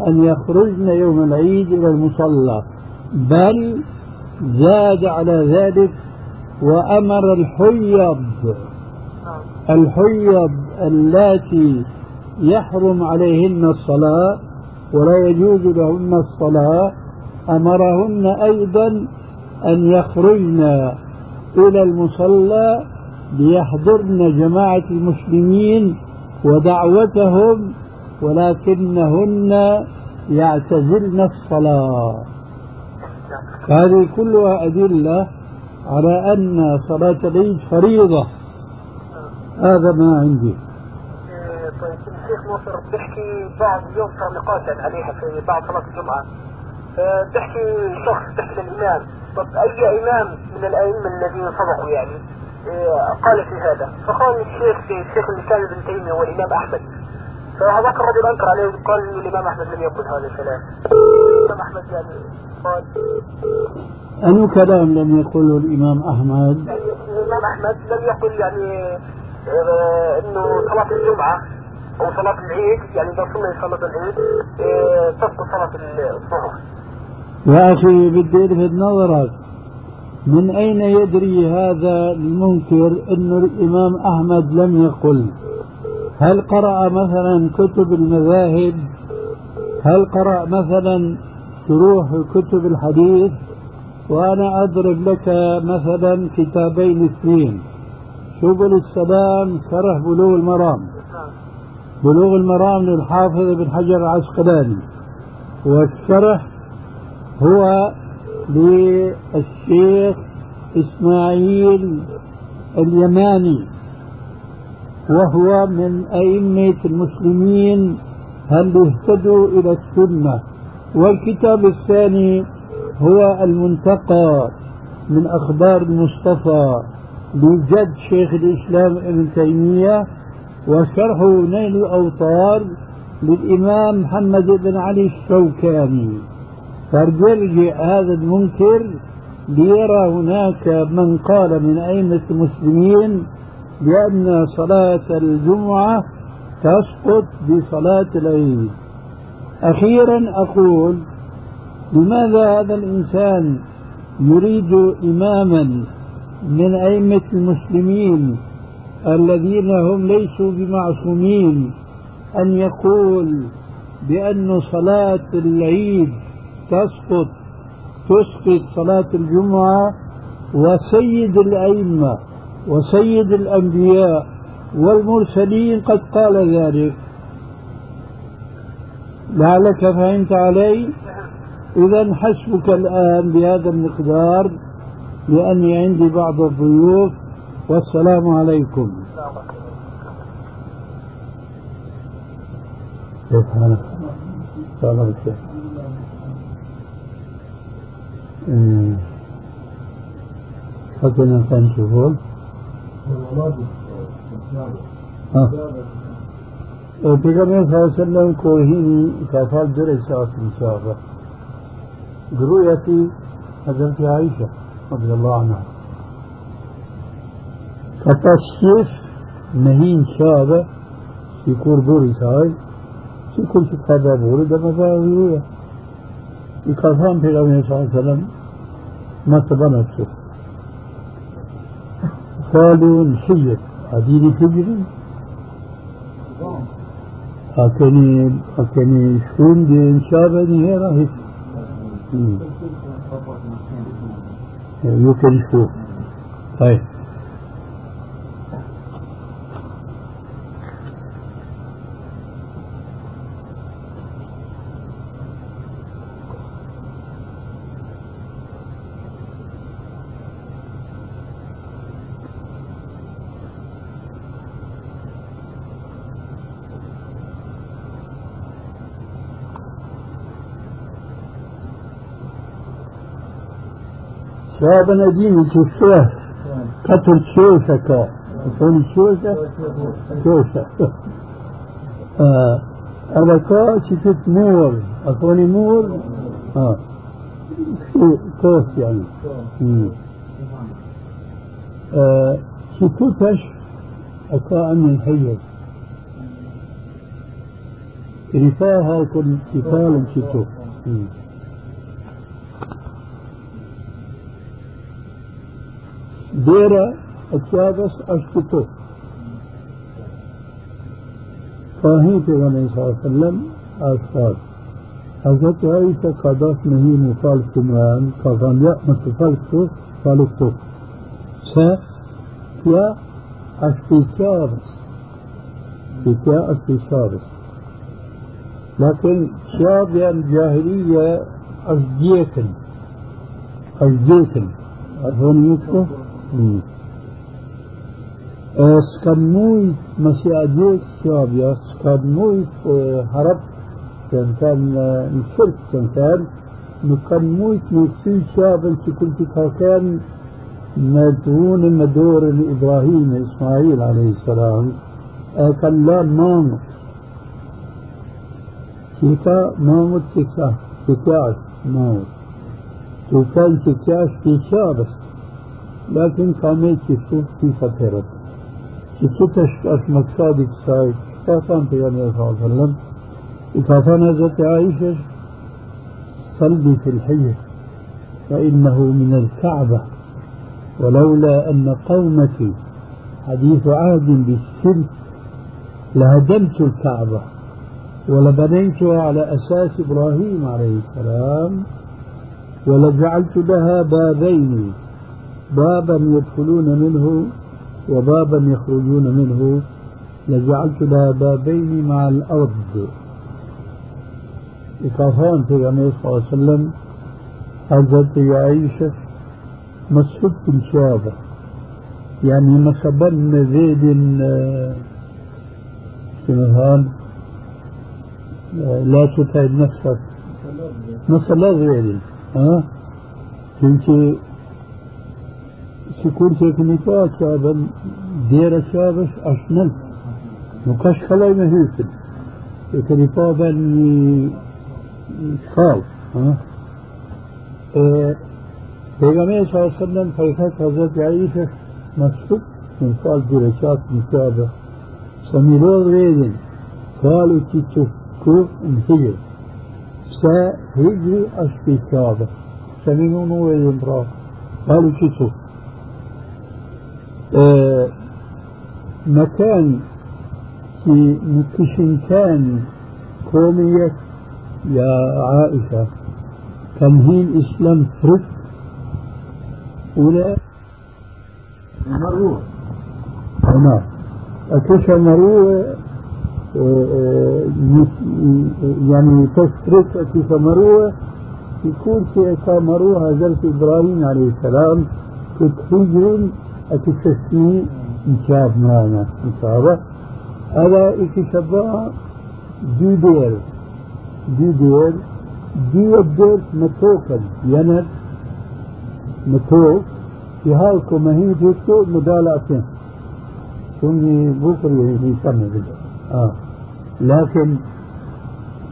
أن يخرجن يوم العيد إلى المصلى. بل زاد على ذلك وأمر الحيض الحيض اللاتي يحرم عليهن الصلاة ولا يجوز لهن الصلاة أمرهن أيضا أن يخرجن إلى المصلى ليحضرن جماعة المسلمين ودعوتهم ولكنهن يعتزلن الصلاة. هذه كلها أدلة على أن صلاة العيد فريضة. هذا ما عندي. إيه، طيب الشيخ ناصر بيحكي بعض ينصر نقاشا عليها في بعض صلاة الجمعة. إيه، بيحكي شخص بيحكي للإمام طب أي إمام من الأئمة الذين سبقوا يعني؟ إيه، قال في هذا. فقال الشيخ في الشيخ الإسلام ابن تيمية والإمام أحمد. فهذاك الرجل أنكر عليه وقال الإمام أحمد لم يقل هذا الكلام. الإمام أحمد يعني قال أي كلام لم يقله الإمام أحمد. يعني الإمام أحمد لم يقل يعني آه، إنه صلاة الجمعة أو صلاة العيد يعني إذا صلي صلاة العيد آه، تسقط صلاة الظهر يا أخي بدي ألفت نظرك. من أين يدري هذا المنكر أن الإمام أحمد لم يقل؟ هل قرأ مثلا كتب المذاهب؟ هل قرأ مثلا شروح كتب الحديث؟ وأنا أضرب لك مثلا كتابين اثنين. سبل السلام شرح بلوغ المرام. بلوغ المرام للحافظ ابن حجر العسقلاني. والشرح هو للشيخ إسماعيل اليماني وهو من أئمة المسلمين هل اهتدوا إلى السنة. والكتاب الثاني هو المنتقى من أخبار المصطفى لجد شيخ الإسلام ابن تيمية وشرحه نيل الأوطار للإمام محمد بن علي الشوكاني. فيرجع هذا المنكر ليرى هناك من قال من أئمة المسلمين بأن صلاة الجمعة تسقط بصلاة العيد. أخيرا أقول لماذا هذا الإنسان يريد إماما من أئمة المسلمين الذين هم ليسوا بمعصومين أن يقول بأن صلاة العيد تسقط تسقط صلاة الجمعة وسيد الأئمة وسيد الأنبياء والمرسلين قد قال ذلك. لعلك فهمت علي؟ إذا حسبك الآن بهذا المقدار لأني عندي بعض الضيوف والسلام عليكم. كيف حالك؟ سلام الشيخ. حسنا كان شغل Peygamber sallallahu aleyhi ve sellem ko hini kafal dere saat inşallah. برؤية حضرت عائشة. رضي الله عنها فتصيف مهين شابة في كوردوري ساي في كل شيء هذا بورد ما فاوية يقفان في النبي صلى الله عليه وسلم ما تبنى الشيخ قالوا نحيت هذه حجري أكني أكني شكون دي شابة دي راهي يمكن يشوف طيب شاب نديم شوشة قتل كا تقول شوشة شوشة هذا كا شفت نور أصوني آه شو كوس يعني آه شكوتش أكا من حيز رفاها كن كتال شتو ديرة أتشابس أشتتو فاهي پیغمبر صلى الله عليه وسلم أشخاص حضرت عائشة قادات نهي مخالف كمان قضان يا متفلسف فالكتو س يا أشتشابس يا أشتشابس لكن شاب يعني جاهلية أشجيكن أشجيكن عرفون i adjet shabja, s'kan mujt harap كان كان الشرك كان كان موت نسي شابا كنت كان مدعون مدور لإبراهيم إسماعيل عليه السلام. كان لا مامت شيكا مامت شيكا شيكاش مامت وكان شيكاش في شابس لكن كانت تشوف في فترة تشوفش مقصادي كساي في النبي صلى الله عليه وسلم كان حضرت عائشة صلي في الحي فإنه من الكعبة ولولا أن قومتي حديث عهد بالشرك لهدمت الكعبة ولبنيتها على أساس إبراهيم عليه السلام ولجعلت لها بابين بابا يدخلون منه وبابا يخرجون منه. لجعلت لها بابين مع الأرض. إكافان في النبي صلى الله عليه وسلم. حضرت عائشة مسحوب شابة. يعني مسبن زيد شنهان لا تتعب نفسك. مثلا زيد ها؟ çünkü sikur teknika çaben diğer çabes aşnel nukaş kalay mehüsün teknika ben sal Peygamber sallallahu aleyhi ve sellem Peygamber Hazreti Ayşe مسلوب من قال درجات متابة سميرو غيرين قالوا تشكو انهجر سهجري أشبي كابة سمينون وين را قالوا تشكو آه مكان في مكشن كان قومية يا عائشة. تمهين إسلام فرق ولا مروه نعم. أكيش مروه يعني تشترك أكيش مروه يكون في أكا مروه حضرت إبراهيم عليه السلام. كتحيجون أكيشتني إنشاب معنا إنشابة هذا إكيشبا دي دير دي دير دي الدير متوكل يند متوك في هالكو ما هي جيتو مدالعتين ثم بكرة يسمى بده. آه. لكن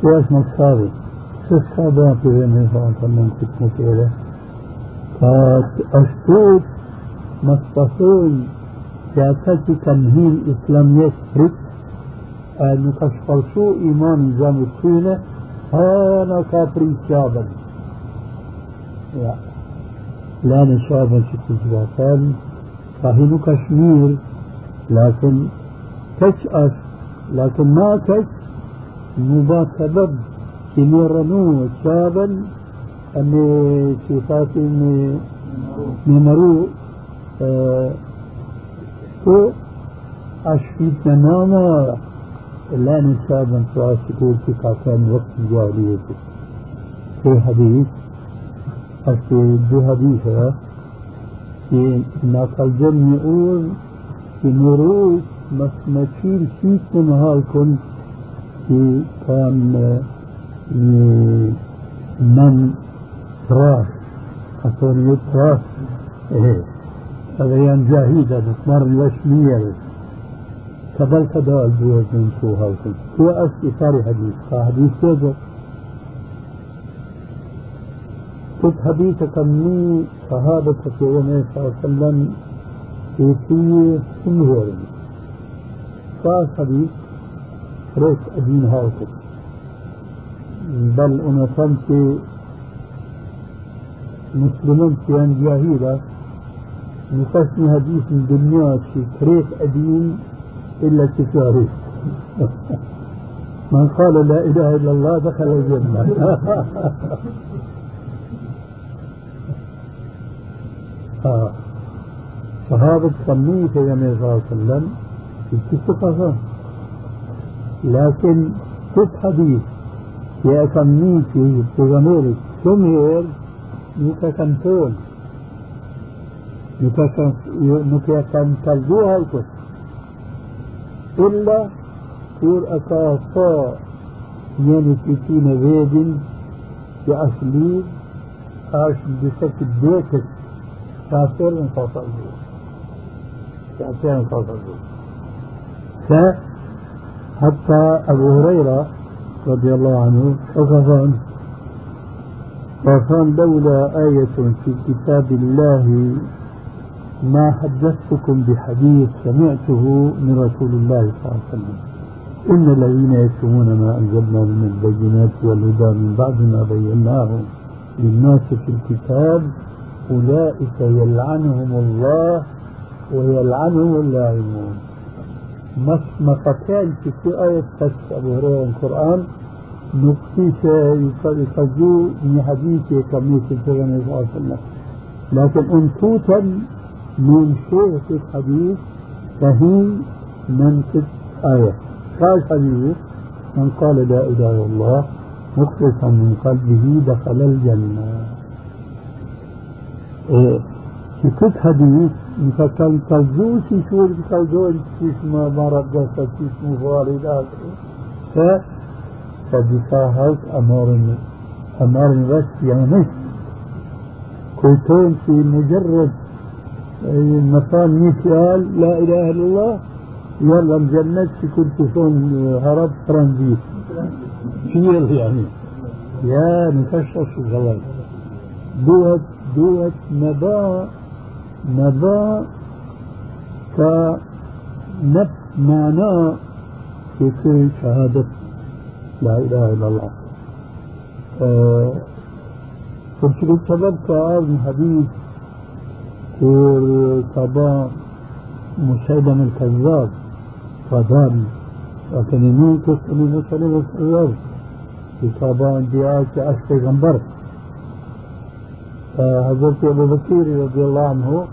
كيف مصاري سسابا في النظام كمان كنت مسيرة كانت مصطفين سياسة تمهين إسلامية فريق أن كشفرسو إيمان نظام السنة هانا كافري شابا yeah. لا نشابا في الزوافان فهي كشمير لكن تشأس لكن ما تش مبا سبب كميرنو شابا أن صفات نمرو تو أشفيت ناما لا نشابا تعاشقون في كان وقت الجاهلية في حديث في دو حديثة في ناقل جن يقول في مروج مسمشير شيك من هالكم في كان من تراش أصلا تراش إيه هذا يعني جاهيدة بتمر الوشمية قبل كذا الجوز من شو هالكم هو أصلي صار حديث. حديث كذا كنت حديثك من صحابة النبي صلى الله عليه وسلم كيفية سنهوري. صار حديث ريك أدين هاوتك بل أنا فهمت مسلمين في جاهلة نقسم حديث الدنيا في طريق أدين إلا كفاره من قال لا إله إلا الله دخل الجنة. آه. صحابة سميه في النبي صلى الله عليه وسلم في ست لكن ست حديث. يا كمية في غميرك سمير نوكا كنتون نوكا كان تلقوها الكتب إلا kur e ka pa njëri të ti në vedin që është lidh, është disa të dekët që atërën ka lidh. Që atërën ka të lidh. Fa حتى أبو هريرة رضي الله عنه وقفان وقال لولا آية في كتاب الله ما حدثتكم بحديث سمعته من رسول الله صلى الله عليه وسلم إن الذين يكتمون ما أنزلنا من البينات والهدى من بعد ما بيناه للناس في الكتاب أولئك يلعنهم الله ويلعنهم اللاعنون قتال في آية بس أبو هريرة القرآن نكتيش يقضوا من حديث كمية الجنة صلى الله عليه وسلم لكن انتوتا من شيخ الحديث فهي من آية. قال حديث من قال لا إله إلا الله مخلصا من قلبه دخل الجنة. إيه كنت حديث مثلا تزوج شو اللي تزوج اسمه مرض جسد اسمه والد ف فبصاحت أمرني. أمرني بس يعني كنتون في مجرد مثلا مثال لا إله إلا الله يلا في كل شون هرب ترانزيت. شيل يعني؟ يا مكشف الغلط. دوت دوت مبا مبا كنب معناه في شهادة. لا إله إلا الله. كنت قلت سبب كأرض حديث في طبعا مسيلم الكذاب فدان لكن يمين تسأل مسألة الكذاب؟ في طبعا انبياء كأش پیغمبر حضرت أبو بكر رضي الله عنه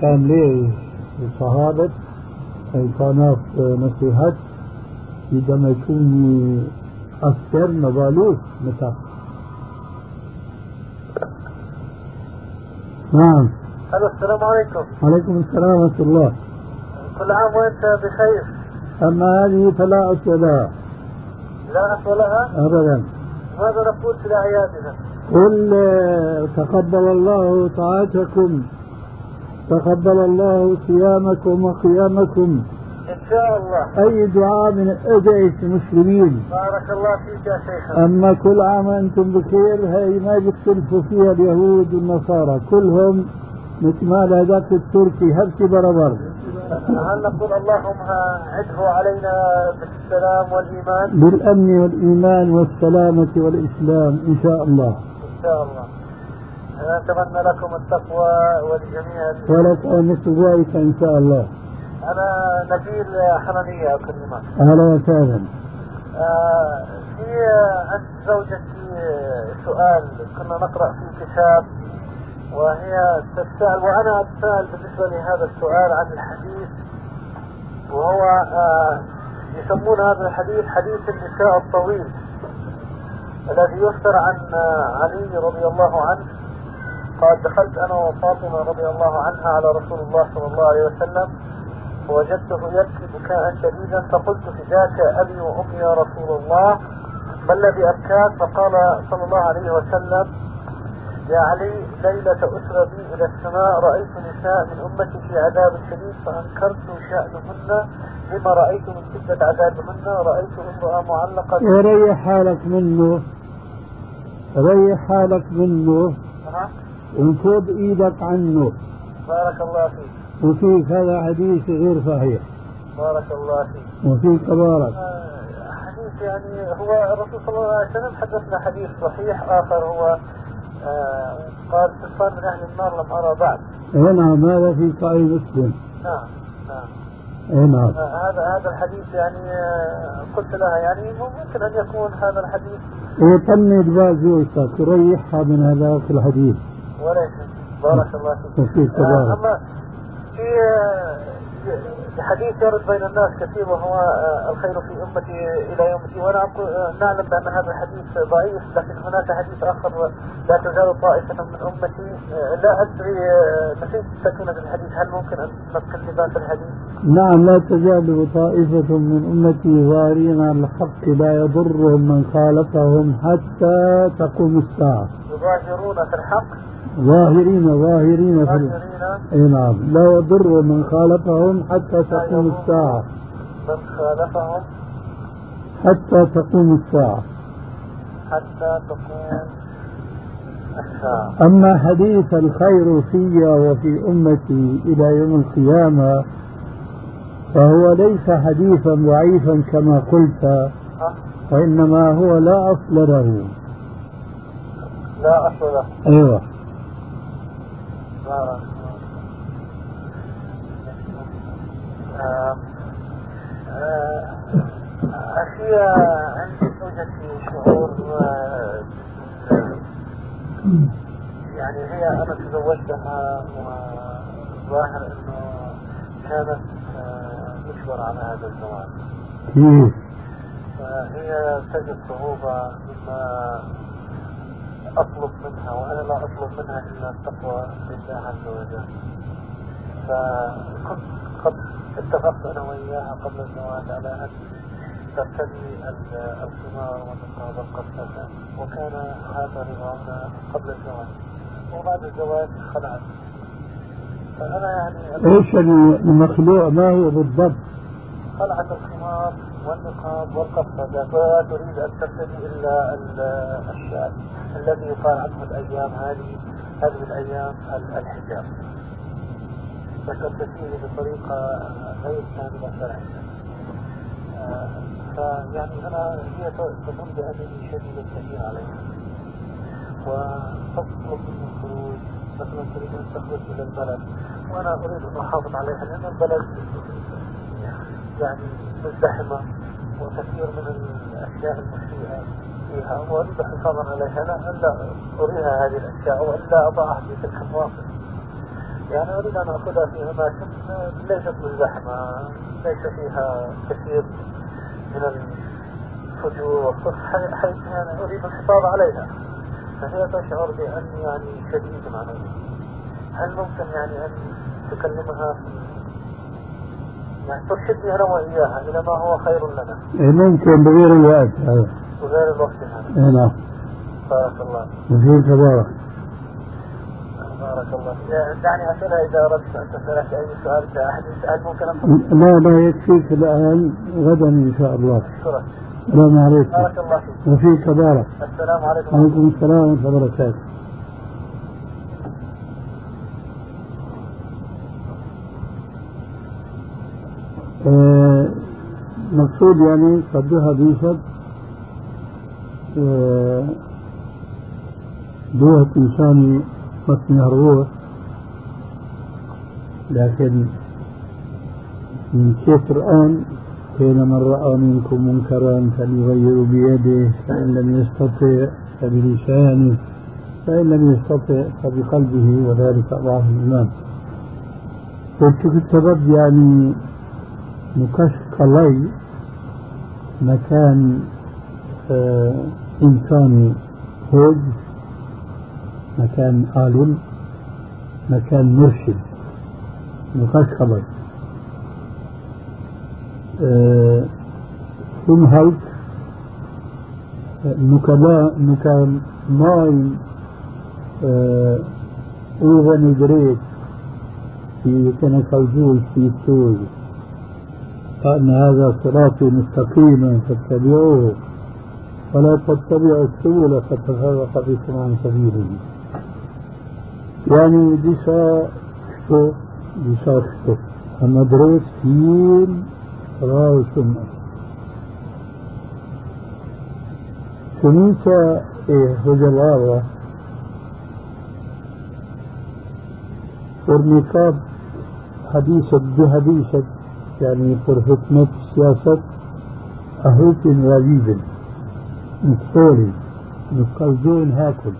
كان ليه صحابة كانت نصيحة عندما يكون عسكر مبالوس متى نعم. ألو السلام عليكم. عليكم السلام ورحمة الله. كل عام وانت بخير؟ أما هذه فلا أصل لها لا أصل لها أبدا. ماذا نقول في أعيادنا؟ قل تقبل الله طاعتكم تقبل الله صيامكم وقيامكم. إن شاء الله. أي دعاء من أدعية المسلمين. بارك الله فيك يا شيخ. أما كل عام وأنتم بخير هي ما بيختلفوا فيها اليهود والنصارى كلهم مثل ما هذاك التركي هبكي بربر هل نقول اللهم عده علينا بالسلام والإيمان؟ بالأمن والإيمان والسلامة والإسلام إن شاء الله. إن شاء الله. نتمنى لكم التقوى ولجميع ولك مثل ذلك إن شاء الله. أنا نبيل حنانية أكلمك أهلا وسهلا آه، في عند زوجتي سؤال كنا نقرأ في كتاب وهي تسأل وأنا أتساءل بالنسبة لهذا السؤال عن الحديث وهو آه، يسمون هذا الحديث حديث النساء الطويل الذي يذكر عن آه، علي رضي الله عنه. قال دخلت أنا وفاطمة رضي الله عنها على رسول الله صلى الله عليه وسلم ووجدته يبكي بكاء شديدا فقلت فداك أبي وأمي يا رسول الله ما الذي أبكاك؟ فقال صلى الله عليه وسلم يا علي ليلة أسرى بي إلى السماء رأيت نساء من أمتي في عذاب شديد فأنكرت شأنهن لما رأيت من شدة عذابهن رأيت امرأة معلقة ريح حالك منه ريح حالك منه. أه. انفض إيدك عنه. بارك الله فيك. وفيك هذا حديث غير صحيح. بارك الله فيك. وفيك بارك آه، حديث يعني هو الرسول صلى الله عليه وسلم حدثنا حديث صحيح آخر هو آه قال صنفان من أهل النار لم أرى بعد. نعم هذا في صحيح مسلم؟ نعم نعم. اي نعم آه، هذا هذا الحديث يعني آه، قلت لها يعني ممكن أن يكون هذا الحديث. وطني البال زوجتك تريحها من هذاك الحديث. وليس. بارك الله فيك. آه، أما حديث يرد بين الناس كثير وهو آه، الخير في أمتي إلى يوم الدين وأنا أقول آه، نعلم بأن هذا الحديث ضعيف لكن هناك حديث آخر لا تزال طائفة من أمتي آه، لا أدري آه، نسيت تكمله الحديث. هل ممكن أن نذكر لباس الحديث؟ نعم لا تزال طائفة من أمتي ظاهرين على الحق لا يضرهم من خالفهم حتى تقوم الساعة. يظاهرون في الحق؟ ظاهرين ظاهرين في أي نعم. لا يضر من خالفهم حتى تقوم الساعة. من خالفهم حتى تقوم الساعة. حتى تقوم الساعة. أما حديث الخير في وفي أمتي إلى يوم القيامة فهو ليس حديثا ضعيفا كما قلت ها؟ وإنما هو لا أصل له. لا أصل له. أيوه. بارك آه، آه، أخي عندي زوجتي شعور آه، يعني هي أنا تزوجتها وظاهر أنه كانت آه، مجبرة على هذا الزواج فهي تجد صعوبة مما أطلب منها وأنا لا أطلب منها إلا التقوى لله عز وجل. فكنت قد اتفقت أنا وإياها قبل الزواج على أن ترتدي ال- الخمار والنقاب والقصة وكان هذا رضانا قبل الزواج. وبعد الزواج خلعت. فأنا يعني إيش المخلوع؟ ما هو بالضبط؟ خلعت الخمار. والنقاب والقصة ولا تريد أن ترتدي إلا ال- الشال الذي يقال عنه الأيام هذه هذه الأيام ال- الحجاب. فترتديه بطريقة غير كاملة شرعية آه، فيعني أنا هي تظن بأنني شديد التأثير عليها. وتطلب مني الخروج مثلا تريد أن تخرج إلى البلد. وأنا أريد أن أحافظ عليها لأن البلد يعني مزدحمة وكثير من الأشياء المسيئة فيها وأريد حفاظا عليها. لا ألا أريها هذه الأشياء وإلا أضعها في تلك المواقف. يعني أريد أن أخذها في أماكن ليست مزدحمة ليس فيها كثير من الفجور والصف حيث يعني أريد الحفاظ عليها. فهي تشعر بأني يعني شديد عليها هل ممكن يعني أن تكلمها في يعني ترشدني أنا واياها إلى ما هو خير لنا. إيه ممكن بغير الوقت أيوه. وغير الوقت هذا. اي نعم. بارك الله وفيك بارك بارك الله فيك. دعني اسالها إذا أردت أن تسألك أي سؤال كاحاديث هل ممكن أن لا لا يكفيك الآن غدا إن شاء الله. اشكرك السلام عليكم. بارك الله فيك. وفيك بارك السلام عليكم. وعليكم السلام ورحمة الله وبركاته. مقصود يعني صدها آه، دوهة إنساني مطمئ الروح. لكن من كيف الآن حين من رأى منكم منكرا فليغير بيده فإن لم يستطع فبلسانه فإن لم يستطع فبقلبه وذلك أضعف الإيمان. قلت في السبب يعني نكشف لي مكان آه إنساني هوج مكان عالم مكان مرشد. نكشف لي آه ثم هلك نكلا نكال ماي آه اوغن في كان في السوق فأن هذا صراطي مستقيما فاتبعوه ولا تتبعوا السبل فتفرق بكم عن سبيله يعني ديسا kështu. A më drejt fiil, ra u sunnës. Sunita e hëgjëllarë, والنقاب حديثة دو حديثة يعني بر حكمت سياسات أهوكن غريبن مكتولي مكتولين هاكل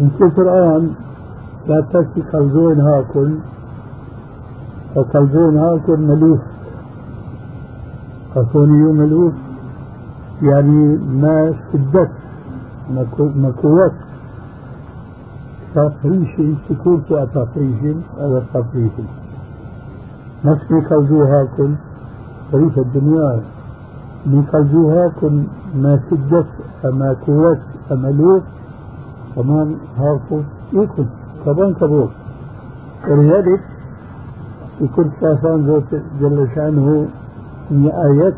من كثر آن؟ لا تكفي قلزون هاكل فقلزون هاكل ملوف قصوني ملوف يعني ما شدت ما قوت تفريشي سكوت تفريش هذا تفريش نفس ميكالزوها كل فريش الدنيا. ميكالزوها كل ما سدت أما كوت أما لوت كمان هارفو. يكون كمان كبوت ولذلك يكون ذات جل شأنه آيات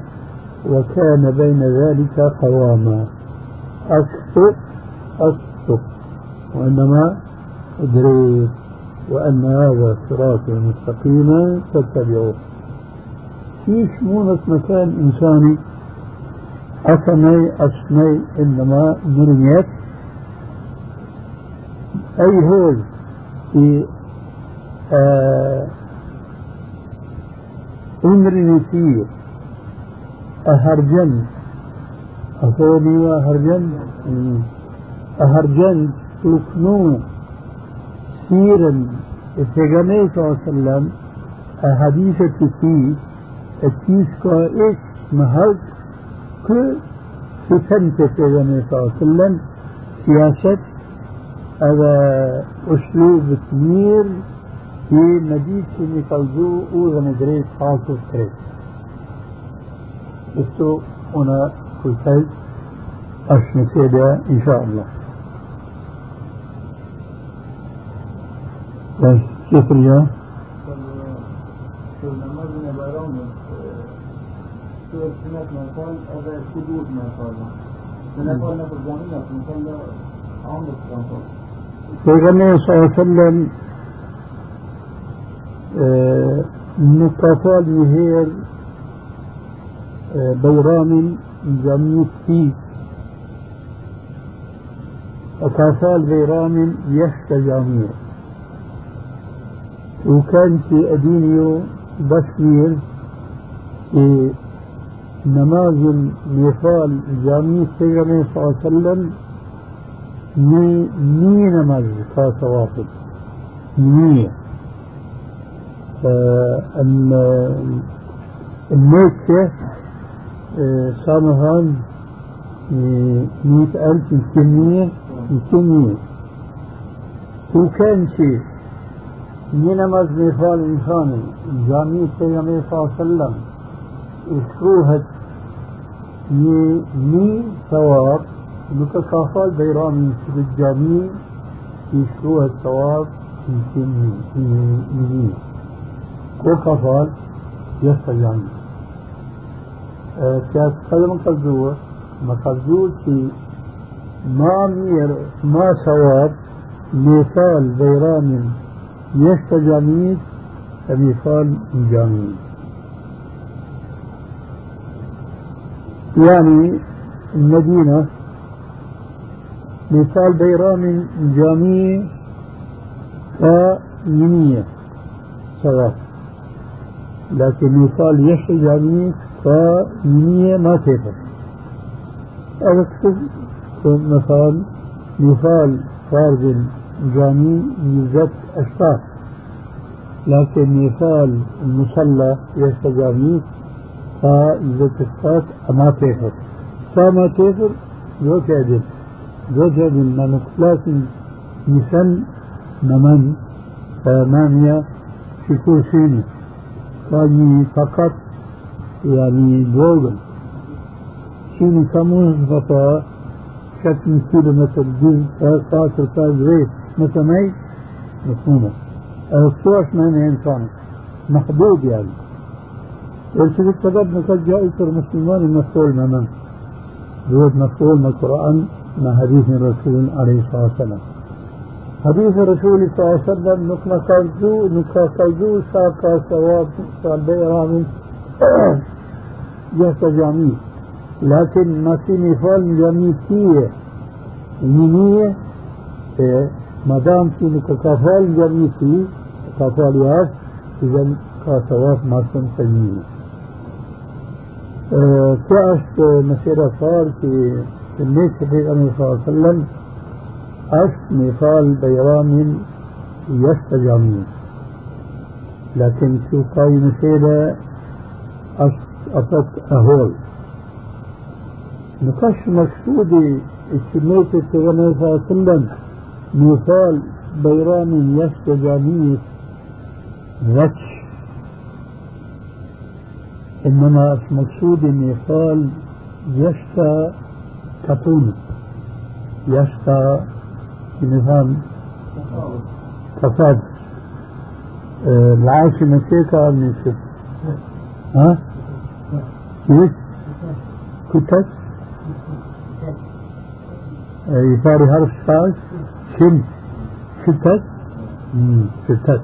وكان بين ذلك قواما. أكثر أكثر. وإنما ادريت وأن هذا صراط مستقيما فاتبعوه. في شمونة مكان إنساني أثني أسمي إنما مرميت. أي هول في آه أمر نسير. أهرجن. أثوني وأهرجن أهرجن. تكنو كثيرا البيغمبر صلى الله عليه وسلم حديثة فيه التيس كائش مهرج كل فتنة البيغمبر صلى الله عليه وسلم سياسة هذا أسلوب كبير في مدينة اللي قلزو أوزن دريس خاصة كريس استو هنا كل شيء أشني سيدا إن شاء الله. Anlık mefal. Peygamber sallallahu aleyhi ve sellem نكافال مهير بيرام جميل فيه وكافال بيرام يشت جميل وكان في أدينيو بشمير في نماذج مثال جامع السيدنا صلى الله عليه وسلم مي مي نماذج خاصة واحد. مية أن الموتة سامهان مئة ألف يمكن مئة وكان شيء یہ نماز مثال انسان جامعی پیغمبر صلی اللہ علیہ وسلم اس روحت یہ نی ثواب متصافات بیرامی سر جامعی اس روحت ثواب سنی نی کو کفال یس جامعی کیا سلم قضو مقضو کی ما میر ما ثواب مثال بیرامی يستجاميد كمثال جاميد يعني المدينة مثال بيرام جامية كيمية سواء لكن مثال يش جامية كيمية ما تفر هذا مثال مثال فرد جامي يوجد أشخاص. لكن مثال المصلى يستجامي فيوجد أشخاص أما تفر جو تعدل جو تعدل ما نقلاس نسن نمن ثمانية في كرسيني فاني فقط يعني جوجل شيني كمون فقط شكل كيلومتر جزء قاصر قاصر غير متميز مفهومة الصورة من إنسان محدود يعني. ولكن السبب نقول جائز المسلمان المسؤول من؟ بود مسؤول من القرآن مع حديث الرسول عليه الصلاة والسلام. حديث الرسول صلى الله عليه وسلم نكنا كالجو نكنا كالجو ساكا سواب سالبيران جهة جامي لكن ما في مثال جاميتية نينية ما دام في نكافال جاميتي كافال ياس إذا كاسوات ما سنسجيه كأشت مسيرة صار في الناس في صلى الله عليه وسلم أشت مثال بيرام يستجامين لكن شو قاي مسيرة أشت أفت أهول نقش مقصودي في النبي صلى الله عليه وسلم مثال بيرام يستجامين ذكش إنما مقصود قال يشفى كطول. يشفى بنظام كفاد آه، العاصمة كيكا من شف ها؟ كيف؟ كتت يفاري حرف ساس شن شتت شتت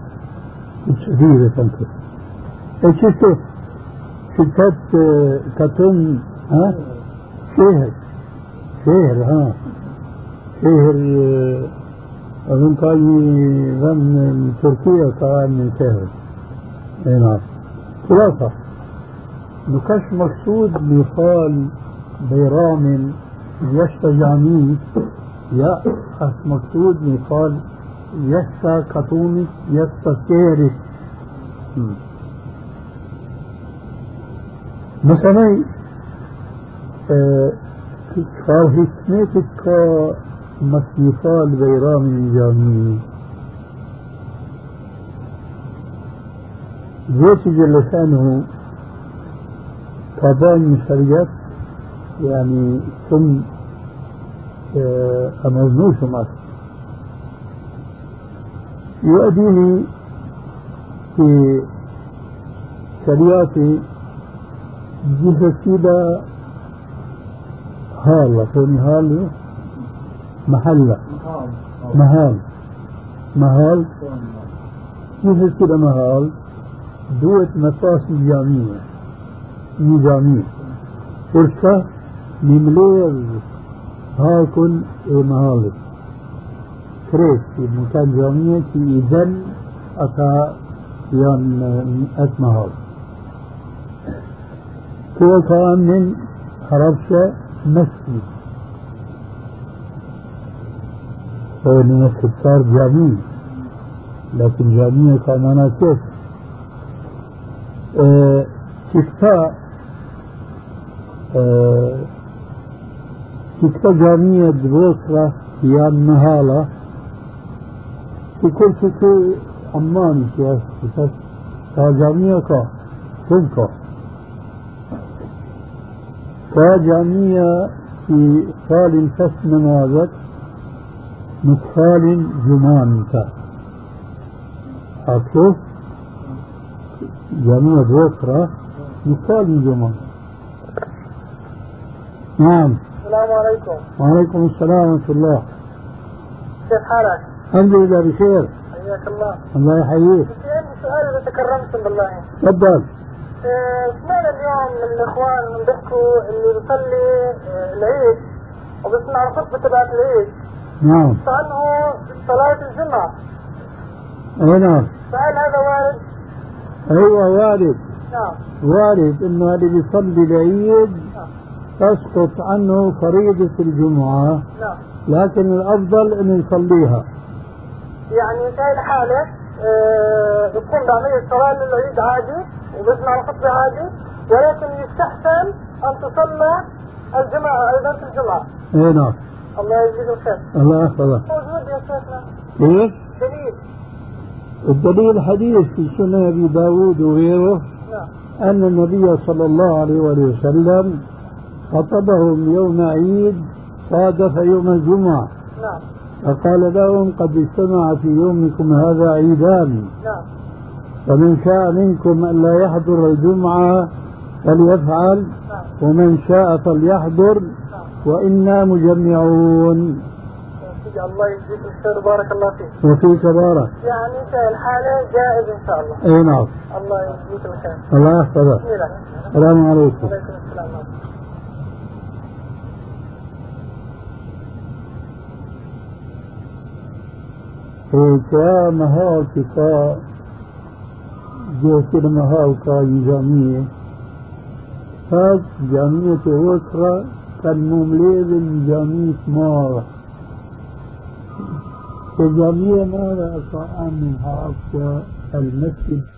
كثيرة تنكر إيش شتت ستات كاتون ها؟ شهر. شهر ها. شهر أظن كان من تركيا كان من شهر. اي نعم. خلاصة. نكش مقصود مثال بيرام يشتجعني يا مقصود مثال يشتا كتوني يشتا شهرك مثلا صار حكمتك كمصنفات بيرام الجامعي زيت جل شأنه طبعا شريت يعني ثم أمرنوش معك يؤديني في شرياتي جهة كده هالة كوني هالة محلة مهال مهال جهة كده مهال دوت مفاصل جامية نظامية فرصة نملير هاكل مهالة كريت في مكان جامية في إذن أتا يان أتمهال هو كان من حربشة مسجد. هو المسجد صار جامع لكن جامعة كان معناه كيف؟ آه كفتا آه كفتا جامعة بوصرة هي النهالة في كل شيء أماني في أسفل جامعة كا كم فجميع في قال فاسم ماذا مثال جمان أشوف جميع ذكرى مثال جمان نعم السلام عليكم. وعليكم السلام ورحمة الله. كيف حالك؟ الحمد لله بخير. حياك الله. الله يحييك. في عندي سؤال إذا تكرمتم بالله. تفضل. سمعنا اليوم من الإخوان بيحكوا اللي بيصلي آه، العيد؟ وبسمع الخطبة تبعت العيد. نعم. فانه صلاه الجمعة. اي نعم فهل هذا وارد؟ أيوه وارد نعم. وارد إنه اللي بيصلي العيد تسقط عنه فريضة الجمعة. نعم لكن الأفضل أن يصليها. يعني في الحالة آه بتكون بعملية صلاة للعيد عادي وبسمع الخطبة عادي ولكن يستحسن أن تصلى الجمعة أيضا في الجمعة. اي نعم. الله يجزيك خير الله يحفظك. موجود يا شيخنا. كيف؟ دليل. الدليل حديث في سنن أبي داود وغيره نعم. أن النبي صلى الله عليه وسلم خطبهم يوم عيد صادف يوم الجمعة. نعم. فقال لهم قد اجتمع في يومكم هذا عيدان. نعم. فمن شاء منكم أن لا يحضر الجمعة فليفعل نعم. ومن شاء فليحضر نعم. وإنا مجمعون. الله يجزيك الخير وبارك الله فيك. وفيك بارك. يعني الحالة جائز إن شاء الله. أي نعم. الله يجزيك الخير. الله يحفظك. السلام عليكم. عليكم السلام وكان هاكفا جوتر مهاوكا جميع هاك جميع أخرى كان ممليد جميع مارة وجميع مارة أطعام من هاكفا المسجد.